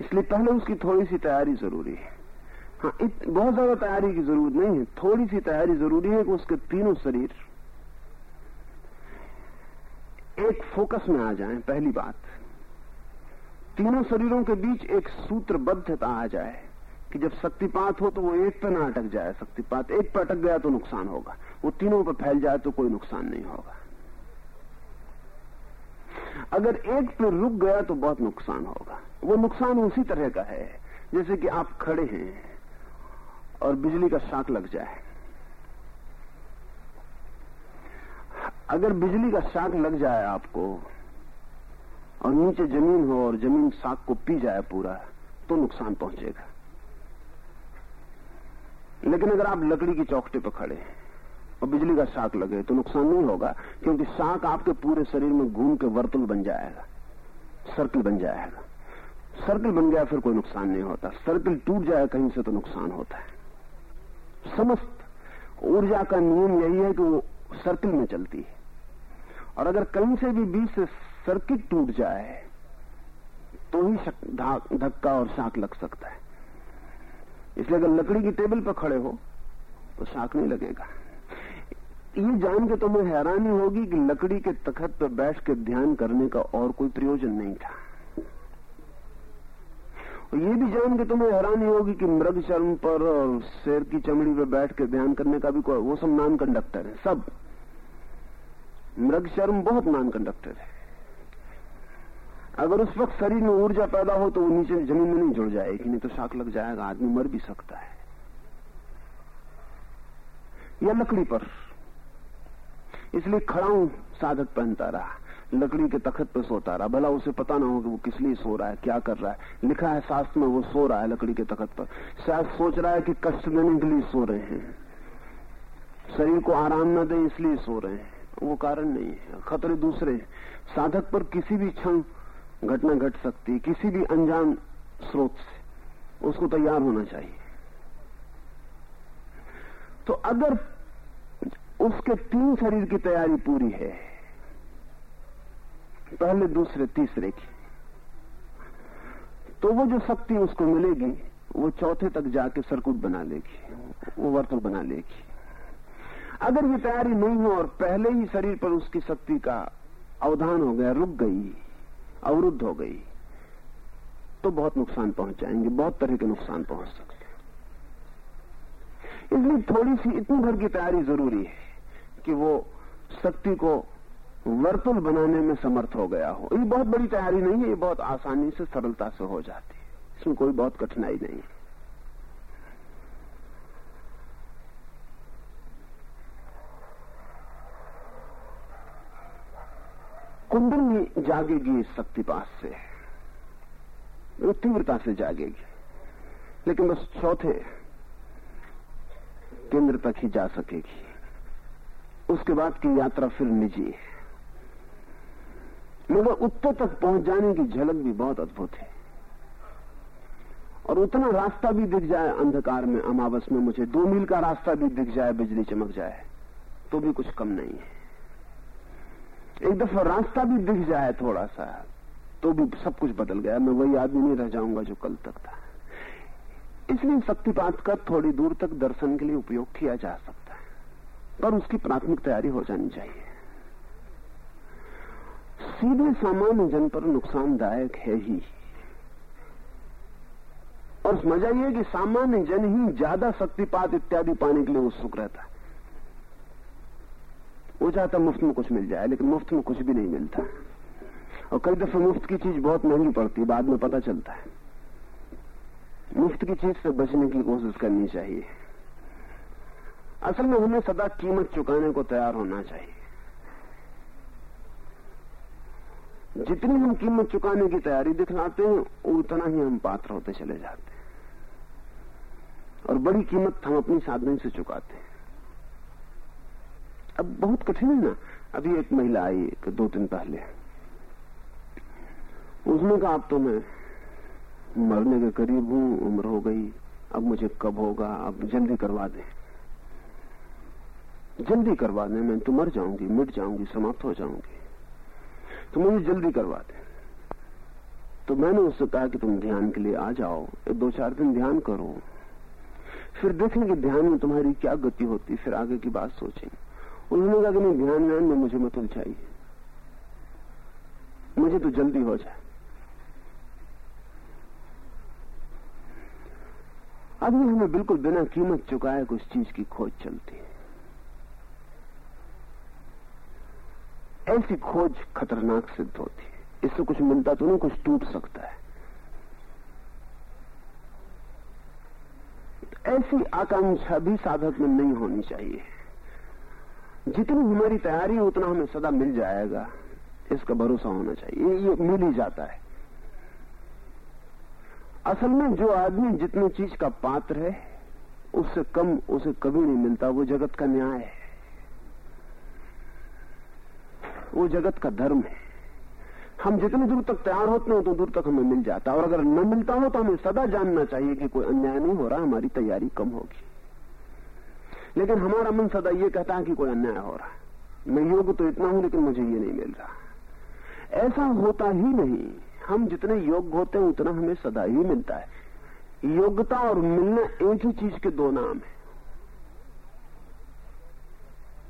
इसलिए पहले उसकी थोड़ी सी तैयारी ज़रूरी है। हाँ इत, बहुत ज़्यादा तैयारी की ज़रूरत नहीं है। थोड़ी सी तैयारी ज़रूरी है कि उसके तीनों शरीर एक फोकस में आ जाएँ पहली बात। तीनों शरीरों के बीच एक सूत्रबद्धता आ जाए। कि जब शक्तिपात हो तो वो एक पे ना अटक जाए, शक्तिपात एक पे अटक गया तो नुकसान होगा। वो तीनों पे फैल जाए तो कोई नुकसान नहीं होगा। अगर एक पे रुक गया तो बहुत नुकसान होगा। वो नुकसान उसी तरह का है, जैसे कि आप खड़े हैं और बिजली का शाक लग जाए। अगर बिजली का शाक लग जाए आपको और नीचे ज़मीन हो और ज़मीन शाक को पी जाए पूरा तो नुकसान पहुंचेगा। लेकिन अगर आप लकड़ी की चौकटे पर खड़े और बिजली का शाक लगे तो नुकसान नहीं होगा, क्योंकि शाक आपके पूरे शरीर में घूम के वर्तुल बन जाएगा, सर्किल बन जाएगा। सर्किल बन गया, फिर कोई नुकसान नहीं होता। सर्किल टूट जाए कहीं से तो नुकसान होता है। समस्त ऊर्जा का नियम यही है कि वो सर्किल में चलती है। और अगर कहीं से भी बीच से सर्किट टूट जाए तो ही धक्का और शाक लग सकता है। इसलिए अगर लकड़ी की टेबल पर खड़े हो तो शाक नहीं लगेगा। ये जान के तुम्हें हैरानी होगी कि लकड़ी के तखत पर बैठ के ध्यान करने का और कोई प्रयोजन नहीं था। और ये भी जान के तुम्हें हैरानी होगी कि मृग चर्म पर और शेर की चमड़ी पर बैठ के ध्यान करने का भी कोई वो सब नॉन कंडक्टर है, सब। मृग चर्म बहुत नॉन कंडक्टर है। अगर उस वक्त शरीर में ऊर्जा पैदा हो तो वो नीचे ज़मीन में नहीं जुड़ जाएगी, नहीं तो शाक लग जाएगा, आदमी मर भी सकता है। या लकड़ी पर। इसलिए खड़ाऊ साधक पहनता रहा। लकड़ी के तखत पर सोता रहा। भला उसे पता ना हो कि वो किस लिए सो रहा है, क्या कर रहा है। लिखा है, शास्त्र में वो सो रहा है लकड़ी के तखत पर। शायद सोच रहा है कि कष्ट देने के लिए सो रहे हैं। शरीर को आराम न दे, इसलिए सो रहे हैं। वो कारण नहीं है। खतरे दूसरे साधक पर किसी भी क्षण घटना घट सकती किसी भी अनजान स्रोत से। उसको तैयार होना चाहिए। तो अगर उसके तीन शरीर की तैयारी पूरी है, पहले दूसरे, तीसरे की तो वो जो शक्ति उसको मिलेगी, वो चौथे तक जाके सरकुट बना लेगी, वो वर्तुल बना लेगी। अगर ये तैयारी नहीं हो और पहले ही शरीर पर उसकी शक्ति का अवधान हो गया, रुक गई अवरुद्ध हो गई तो बहुत नुकसान पहुँच जाएँगे, बहुत तरह के नुकसान पहुँच सकते हैं। इसलिए थोड़ी सी इतनी भर की तैयारी ज़रूरी है कि वो शक्ति को वर्तुल बनाने में समर्थ हो गया हो। ये बहुत बड़ी तैयारी नहीं है, ये बहुत आसानी से सरलता से हो जाती है। इसमें कोई बहुत कठिनाई नहीं है कुंडली जागेगी इस शक्तिपात से। तीव्रता से जागेगी। लेकिन बस चौथे केंद्र तक ही जा सकेगी। उसके बाद की यात्रा फिर निजी है। मगर उत्तर तक पहुँच जाने की झलक भी बहुत अद्भुत है। और उतना रास्ता भी दिख जाए अंधकार में, अमावस में मुझे दो मील का रास्ता भी दिख जाए, बिजली चमक जाए तो भी कुछ कम नहीं है। एक दफ़ा रास्ता भी दिख जाए थोड़ा सा तो भी सब कुछ बदल गया। मैं वही आदमी नहीं रह जाऊँगा जो कल तक था। इसलिए शक्तिपात का थोड़ी दूर तक दर्शन के लिए उपयोग किया जा सकता है, पर उसकी प्राथमिक तैयारी हो जानी चाहिए। सीधे सामान्य जन पर नुकसानदायक है ही। और मज़ा यह कि सामान्य जन ही ज़्यादा शक्तिपात इत्यादि पाने के लिए उत्सुक रहता है। वो चाहता मुफ़्त में कुछ मिल जाए, लेकिन मुफ़्त में कुछ भी नहीं मिलता। और कई दफे मुफ़्त की चीज़ बहुत महँगी पड़ती है, बाद में पता चलता है। मुफ़्त की चीज़ से बचने की कोशिश करनी चाहिए। असल में हमें सदा कीमत चुकाने को तैयार होना चाहिए। जितनी हम कीमत चुकाने की तैयारी दिखलाते हैं, उतना ही हम पात्र होते चले जाते हैं। और बड़ी कीमत हम अपनी साधन से चुकाते हैं। अब बहुत कठिन है ना। अभी एक महिला आई दो दिन पहले। उसने कहा, अब तो मैं मरने के करीब हूँ, उम्र हो गई, अब मुझे कब होगा, अब जल्दी करवा दे। जल्दी करवा दे, मैं तो मर जाऊँगी, मिट जाऊँगी, समाप्त हो जाऊँगी। तो मुझे जल्दी करवा दे। तो मैंने उससे कहा कि तुम ध्यान के लिए आ जाओ, एक दो चार दिन ध्यान करो। फिर देखेंगे ध्यान में तुम्हारी क्या गति होती, फिर आगे की बात सोचेंगे। उन्होंने कहा कि नहीं, ध्यान ध्यान में मुझे मत उलझाइए मुझे तो जल्दी हो जाए। अभी हमें बिल्कुल बिना कीमत चुकाए कुछ चीज़ की खोज चलती है। ऐसी खोज खतरनाक सिद्ध होती है। इससे कुछ मिलता तो नहीं, कुछ टूट सकता है। ऐसी आकांक्षा भी साधक में नहीं होनी चाहिए। जितनी हमारी तैयारी उतना हमें सदा मिल जाएगा। इसका भरोसा होना चाहिए। ये मिल ही जाता है। असल में जो आदमी जितनी चीज़ का पात्र है, उससे कम उसे कभी नहीं मिलता। वो जगत का न्याय है। वो जगत का धर्म है। हम जितने दूर तक तैयार होते हैं तो दूर तक हमें मिल जाता है। और अगर न मिलता हो तो हमें सदा जानना चाहिए कि कोई अन्याय नहीं हो रहा, हमारी तैयारी कम होगी। लेकिन हमारा मन सदा ये कहता है कि कोई अन्याय हो रहा है। मैं योग्य तो इतना हूँ, लेकिन मुझे ये नहीं मिल रहा। ऐसा होता ही नहीं। हम जितने योग्य होते हैं, उतना हमें सदा ही मिलता है। योग्यता और मिलना एक ही चीज़ के दो नाम है।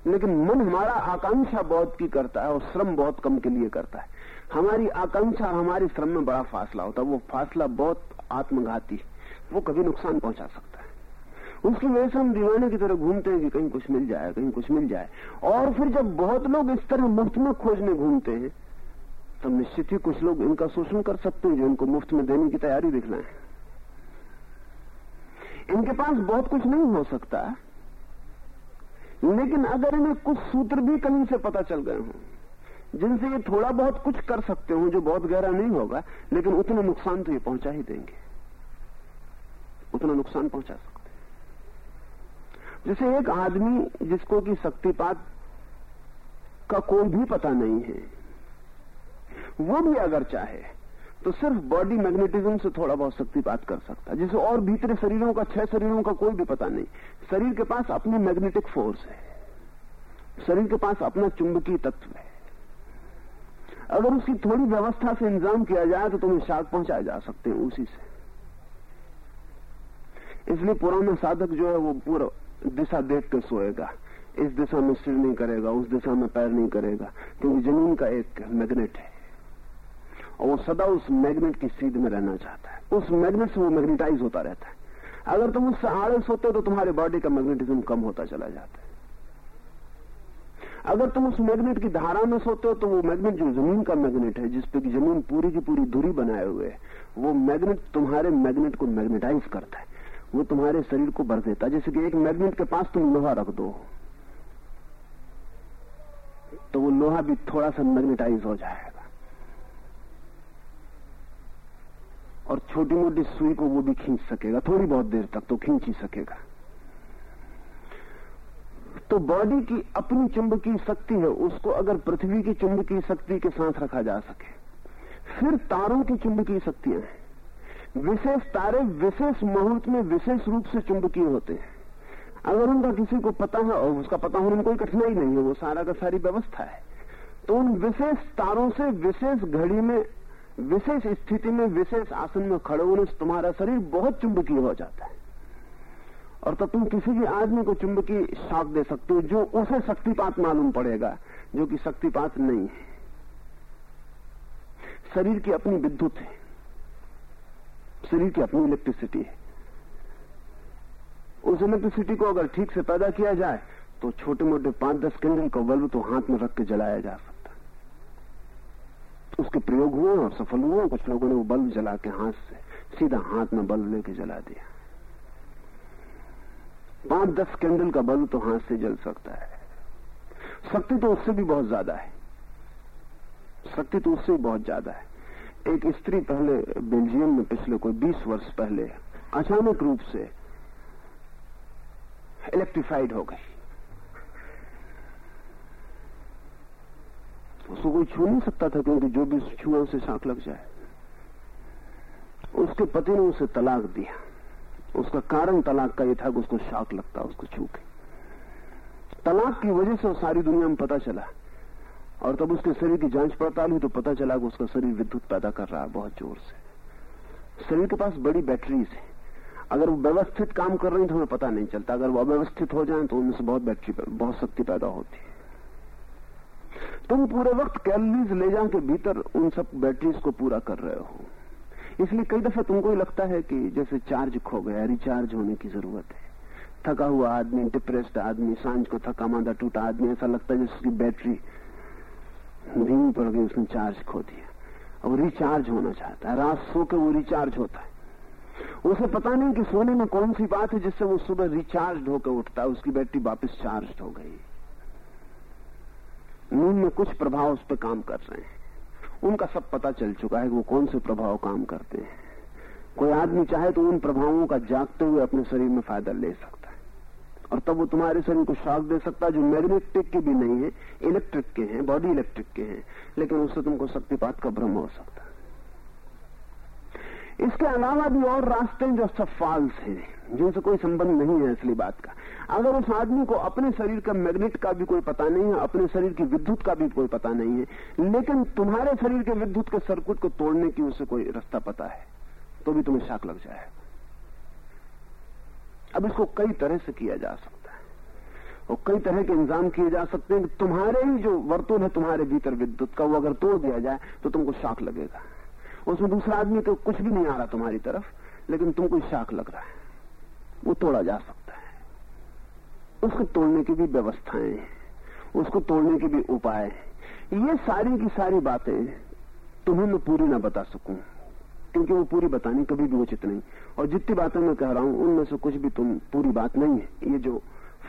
लेकिन मन हमारा आकांक्षा बहुत की करता है और श्रम बहुत कम के लिए करता है। हमारी आकांक्षा हमारे श्रम में बड़ा फासला होता है। वो फासला बहुत आत्मघाती है। वो कभी नुकसान पहुँचा सकता उसकी वजह से हम दीवाने की तरह घूमते हैं कि कहीं कुछ मिल जाए, कहीं कुछ मिल जाए। और फिर जब बहुत लोग इस तरह मुफ़्त में खोजने घूमते हैं तो निश्चित ही कुछ लोग इनका शोषण कर सकते हैं जो इनको मुफ़्त में देने की तैयारी दिखना है। इनके पास बहुत कुछ नहीं हो सकता। लेकिन अगर इन्हें कुछ सूत्र भी कहीं से पता चल गए हों, जिनसे ये थोड़ा बहुत कुछ कर सकते हो, जो बहुत गहरा नहीं होगा, लेकिन उतना नुकसान तो ये पहुँचा ही देंगे। उतना नुकसान पहुँचा सकते जैसे एक आदमी जिसको कि शक्तिपात का कोई भी पता नहीं है, वो भी अगर चाहे तो सिर्फ़ बॉडी मैग्नेटिज्म से थोड़ा बहुत शक्तिपात कर सकता है। जिसे और भीतरे शरीरों का, छह शरीरों का कोई भी पता नहीं। शरीर के पास अपनी मैग्नेटिक फोर्स है। शरीर के पास अपना चुंबकीय तत्व है। अगर उसकी थोड़ी व्यवस्था से इंतज़ाम किया जाए तो तुम्हें शाक पहुँचाए जा सकते हैं उसी से। इसलिए पुराना साधक जो है, वो पूरा दिशा देख के सोएगा। इस दिशा में सिर नहीं करेगा, उस दिशा में पैर नहीं करेगा, क्योंकि ज़मीन का एक मैग्नेट है। और वो सदा उस मैग्नेट की सीध में रहना चाहता है। उस मैग्नेट से वो मैग्नेटाइज होता रहता है। अगर तुम उससे आड़े सोते हो तो तुम्हारे बॉडी का मैग्नेटिज्म कम होता चला जाता है। अगर तुम उस मैग्नेट की धारा में सोते हो तो वो मैग्नेट जो ज़मीन का मैग्नेट है जिसपे की ज़मीन पूरी की पूरी दूरी बनाए हुए है, वो मैग्नेट तुम्हारे मैग्नेट को मैग्नेटाइज करता है। वो तुम्हारे शरीर को भर देता जैसे कि एक मैग्नेट के पास तुम लोहा रख दो तो वो लोहा भी थोड़ा सा मैग्नेटाइज हो जाएगा। और छोटी मोटी सुई को वो भी खींच सकेगा। थोड़ी बहुत देर तक तो खींच ही सकेगा। तो बॉडी की अपनी चुंबकीय शक्ति है, उसको अगर पृथ्वी की चुंबकीय शक्ति के साथ रखा जा सके, फिर तारों की चुंबकीय शक्तियाँ हैं। विशेष तारे विशेष मुहूर्त में विशेष रूप से चुंबकीय होते हैं। अगर उनका किसी को पता है और उसका पता होने में कोई कठिनाई नहीं है, वो सारा का सारी व्यवस्था है। तो उन विशेष तारों से विशेष घड़ी में, विशेष स्थिति में विशेष आसन में खड़े होने से तुम्हारा शरीर बहुत चुंबकीय हो जाता है। और तब तुम किसी भी आदमी को चुंबकीय शॉक दे सकते हो, जो उसे शक्तिपात मालूम पड़ेगा, जो कि शक्तिपात नहीं है। शरीर की अपनी विद्युत है। शरीर की अपनी इलेक्ट्रिसिटी है। उस इलेक्ट्रिसिटी को अगर ठीक से पैदा किया जाए तो छोटे मोटे पाँच दस कैंडल का बल्ब तो हाथ में रख के जलाया जा सकता तो उसके प्रयोग हुए और सफल हुए कुछ लोगों ने वो बल्ब जला के हाथ से सीधा हाथ में बल्ब लेके जला दिया। पाँच दस कैंडल का बल्ब तो हाथ से जल सकता है। शक्ति तो उससे भी बहुत ज़्यादा है। शक्ति तो उससे भी बहुत ज़्यादा है। एक स्त्री पहले बेल्जियम में पिछले कोई बीस वर्ष पहले अचानक रूप से इलेक्ट्रीफाइड हो गई। उसको कोई छू नहीं सकता था क्योंकि जो भी छुआ उसे शाख लग जाए। उसके पति ने उसे तलाक दिया। उसका कारण तलाक का यह था कि उसको शाक लगता, उसको छू के। तलाक की वजह से सारी दुनिया में पता चला और तब उसके शरीर की जाँच पड़ताल हुई तो पता चला कि उसका शरीर विद्युत पैदा कर रहा है, बहुत ज़ोर से। शरीर के पास बड़ी बैटरीज है। अगर वो व्यवस्थित काम कर रही तो हमें पता नहीं चलता। अगर वो अव्यवस्थित हो जाए तो उनमें से बहुत बैटरी बहुत शक्ति पैदा होती है। तुम पूरे वक्त कैलोरीज ले जा के भीतर उन सब बैटरीज को पूरा कर रहे हो। इसलिए कई दफे तुमको ही लगता है कि जैसे चार्ज खो गया रिचार्ज होने की ज़रूरत है। थका हुआ आदमी डिप्रेस्ड आदमी, साँझ को थका मांदा टूटा आदमी, ऐसा लगता है जैसे उसकी बैटरी धीमी पड़ गई उसने चार्ज खो दिया। अब रिचार्ज होना चाहता है। रात सो के वो रिचार्ज होता है। उसे पता नहीं कि सोने में कौन सी बात है जिससे वो सुबह रिचार्ज होकर उठता है। उसकी बैटरी वापस चार्ज हो गई। नींद में कुछ प्रभाव उस पर काम कर रहे हैं। उनका सब पता चल चुका है कि वो कौन से प्रभाव काम करते हैं। कोई आदमी चाहे तो उन प्रभावों का जागते हुए अपने शरीर में फ़ायदा ले सकता और तब वो तुम्हारे शरीर को शॉक दे सकता है, जो मैग्नेटिक के भी नहीं है इलेक्ट्रिक के हैं बॉडी इलेक्ट्रिक के हैं, लेकिन उससे तुमको शक्तिपात का भ्रम हो सकता है। इसके अलावा भी और रास्ते जो सब फॉल्स हैं, जिनसे कोई संबंध नहीं है असली बात का। अगर उस आदमी को अपने शरीर का मैग्नेट का भी कोई पता नहीं है, अपने शरीर की विद्युत का भी कोई पता नहीं है, लेकिन तुम्हारे शरीर के विद्युत के सर्किट को तोड़ने की उसे कोई रास्ता पता है तो भी तुम्हें शाक लग जाएगा। अब इसको कई तरह से किया जा सकता है। और कई तरह के इंतज़ाम किए जा सकते हैं कि तुम्हारे ही जो वर्तुल है, तुम्हारे भीतर विद्युत का, वो अगर तोड़ दिया जाए तो तुमको शाक लगेगा। उसमें दूसरा आदमी तो कुछ भी नहीं आ रहा तुम्हारी तरफ़, लेकिन तुमको शाक लग रहा है। वो तोड़ा जा सकता है। उसको तोड़ने की भी व्यवस्थाएँ, उसको तोड़ने के भी उपाय। ये सारी की सारी बातें तुम्हें मैं पूरी ना बता सकूँ। क्योंकि वो पूरी बतानी कभी भी उचित नहीं। और जितनी बातें मैं कह रहा हूँ, उनमें से कुछ भी तुम पूरी बात नहीं है। ये जो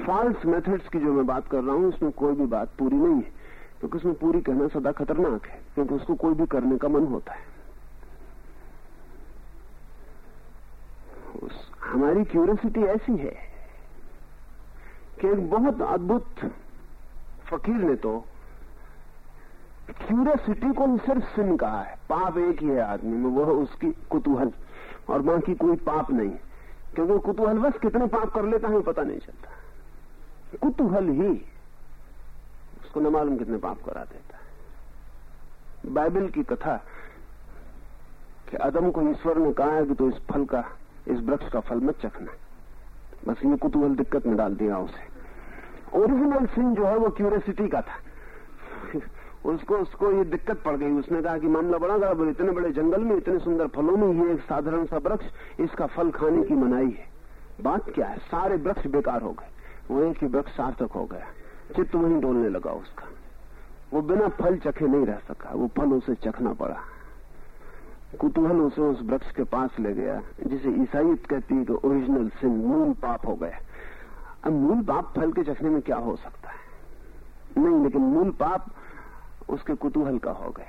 फॉल्स मेथड्स की जो मैं बात कर रहा हूँ उसमें कोई भी बात पूरी नहीं है। क्योंकि उसमें पूरी कहना सदा खतरनाक है, क्योंकि उसको कोई भी करने का मन होता है। उस, हमारी क्यूरियोसिटी ऐसी है कि एक बहुत अद्भुत फकीर ने तो क्यूरियोसिटी को सिर्फ़ सिन कहा है। पाप एक ही है आदमी में, वह उसकी कुतूहल। और बाकी कोई पाप नहीं क्योंकि कुतूहल बस कितने पाप कर लेता है पता नहीं चलता। कुतूहल ही उसको न मालूम कितने पाप करा देता है। बाइबल की कथा कि अदम को ईश्वर ने कहा है कि तो इस फल का, इस वृक्ष का फल मत चखना। बस ये कुतूहल दिक्कत में डाल दिया उसे। ओरिजिनल सिंह जो है, वो क्यूरियोसिटी का था। उसको उसको ये दिक्कत पड़ गई। उसने कहा कि मामला बड़ा गड़ा गड़बड़ इतने बड़े जंगल में इतने सुंदर फलों में ये एक साधारण सा वृक्ष, इसका फल खाने की मनाई है। बात क्या है? सारे वृक्ष बेकार हो गए। वो एक ही वृक्ष सार्थक हो गया। चित्त वहीं डोलने लगा उसका। वो बिना फल चखे नहीं रह सका। वो फल उसे चखना पड़ा। कुतूहल उसे उस वृक्ष के पास ले गया, जिसे ईसाइत कहती है कि ओरिजिनल सिन मूल पाप हो गया। अब मूल पाप फल के चखने में क्या हो सकता है? नहीं, लेकिन मूल पाप उसके कुतूहल का हो गया।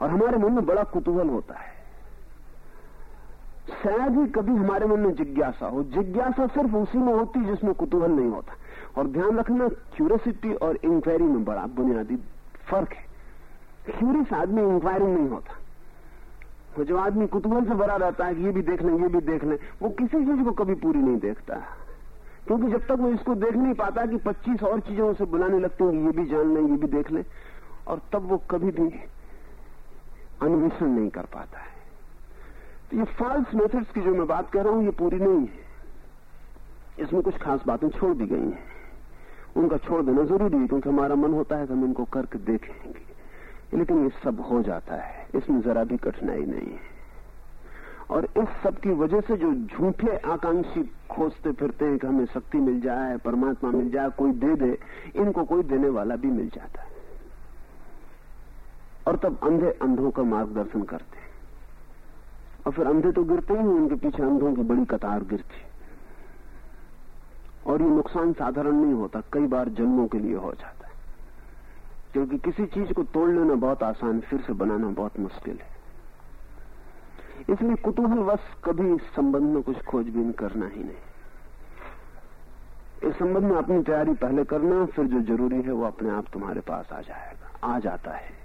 और हमारे मन में बड़ा कुतूहल होता है। शायद ही कभी हमारे मन में जिज्ञासा हो। जिज्ञासा सिर्फ़ उसी में होती जिसमें कुतूहल नहीं होता। और ध्यान रखना क्यूरियोसिटी और इंक्वायरी में बड़ा बुनियादी फ़र्क है। क्यूरियस आदमी इंक्वायरिंग नहीं होता। वो जो आदमी कुतूहल से भरा रहता है, ये भी देख लें, ये भी देख लें, वो किसी चीज़ को कभी पूरी नहीं देखता। क्योंकि जब तक वो इसको देख नहीं पाता कि 25 और चीज़ों से बुलाने लगती हैं ये भी जान लें, ये भी देख लें, और तब वो कभी भी अन्वेषण नहीं कर पाता है। तो ये फॉल्स मेथड्स की जो मैं बात कर रहा हूँ, ये पूरी नहीं है। इसमें कुछ खास बातें छोड़ दी गई हैं। उनका छोड़ देना ज़रूरी है, क्योंकि हमारा मन होता है कि हम इनको करके देखेंगे लेकिन ये सब हो जाता है। इसमें जरा भी कठिनाई नहीं है। और इस सब की वजह से जो झूठे आकांक्षी खोजते फिरते हैं कि हमें शक्ति मिल जाए, परमात्मा मिल जाए, कोई दे दे, इनको कोई देने वाला भी मिल जाता है। और तब अंधे अंधों का मार्गदर्शन करते और फिर अंधे तो गिरते ही उनके पीछे अंधों की बड़ी कतार गिरती और ये नुकसान साधारण नहीं होता, कई बार जन्मों के लिए हो जाता है। क्योंकि किसी चीज़ को तोड़ लेना बहुत आसान, फिर से बनाना बहुत मुश्किल है। इसलिए कुतूहलवश कभी इस संबंध में कुछ खोजबीन करना ही नहीं। इस संबंध में अपनी तैयारी पहले करना, फिर जो ज़रूरी है वो अपने आप तुम्हारे पास आ जाएगा, आ जाता है।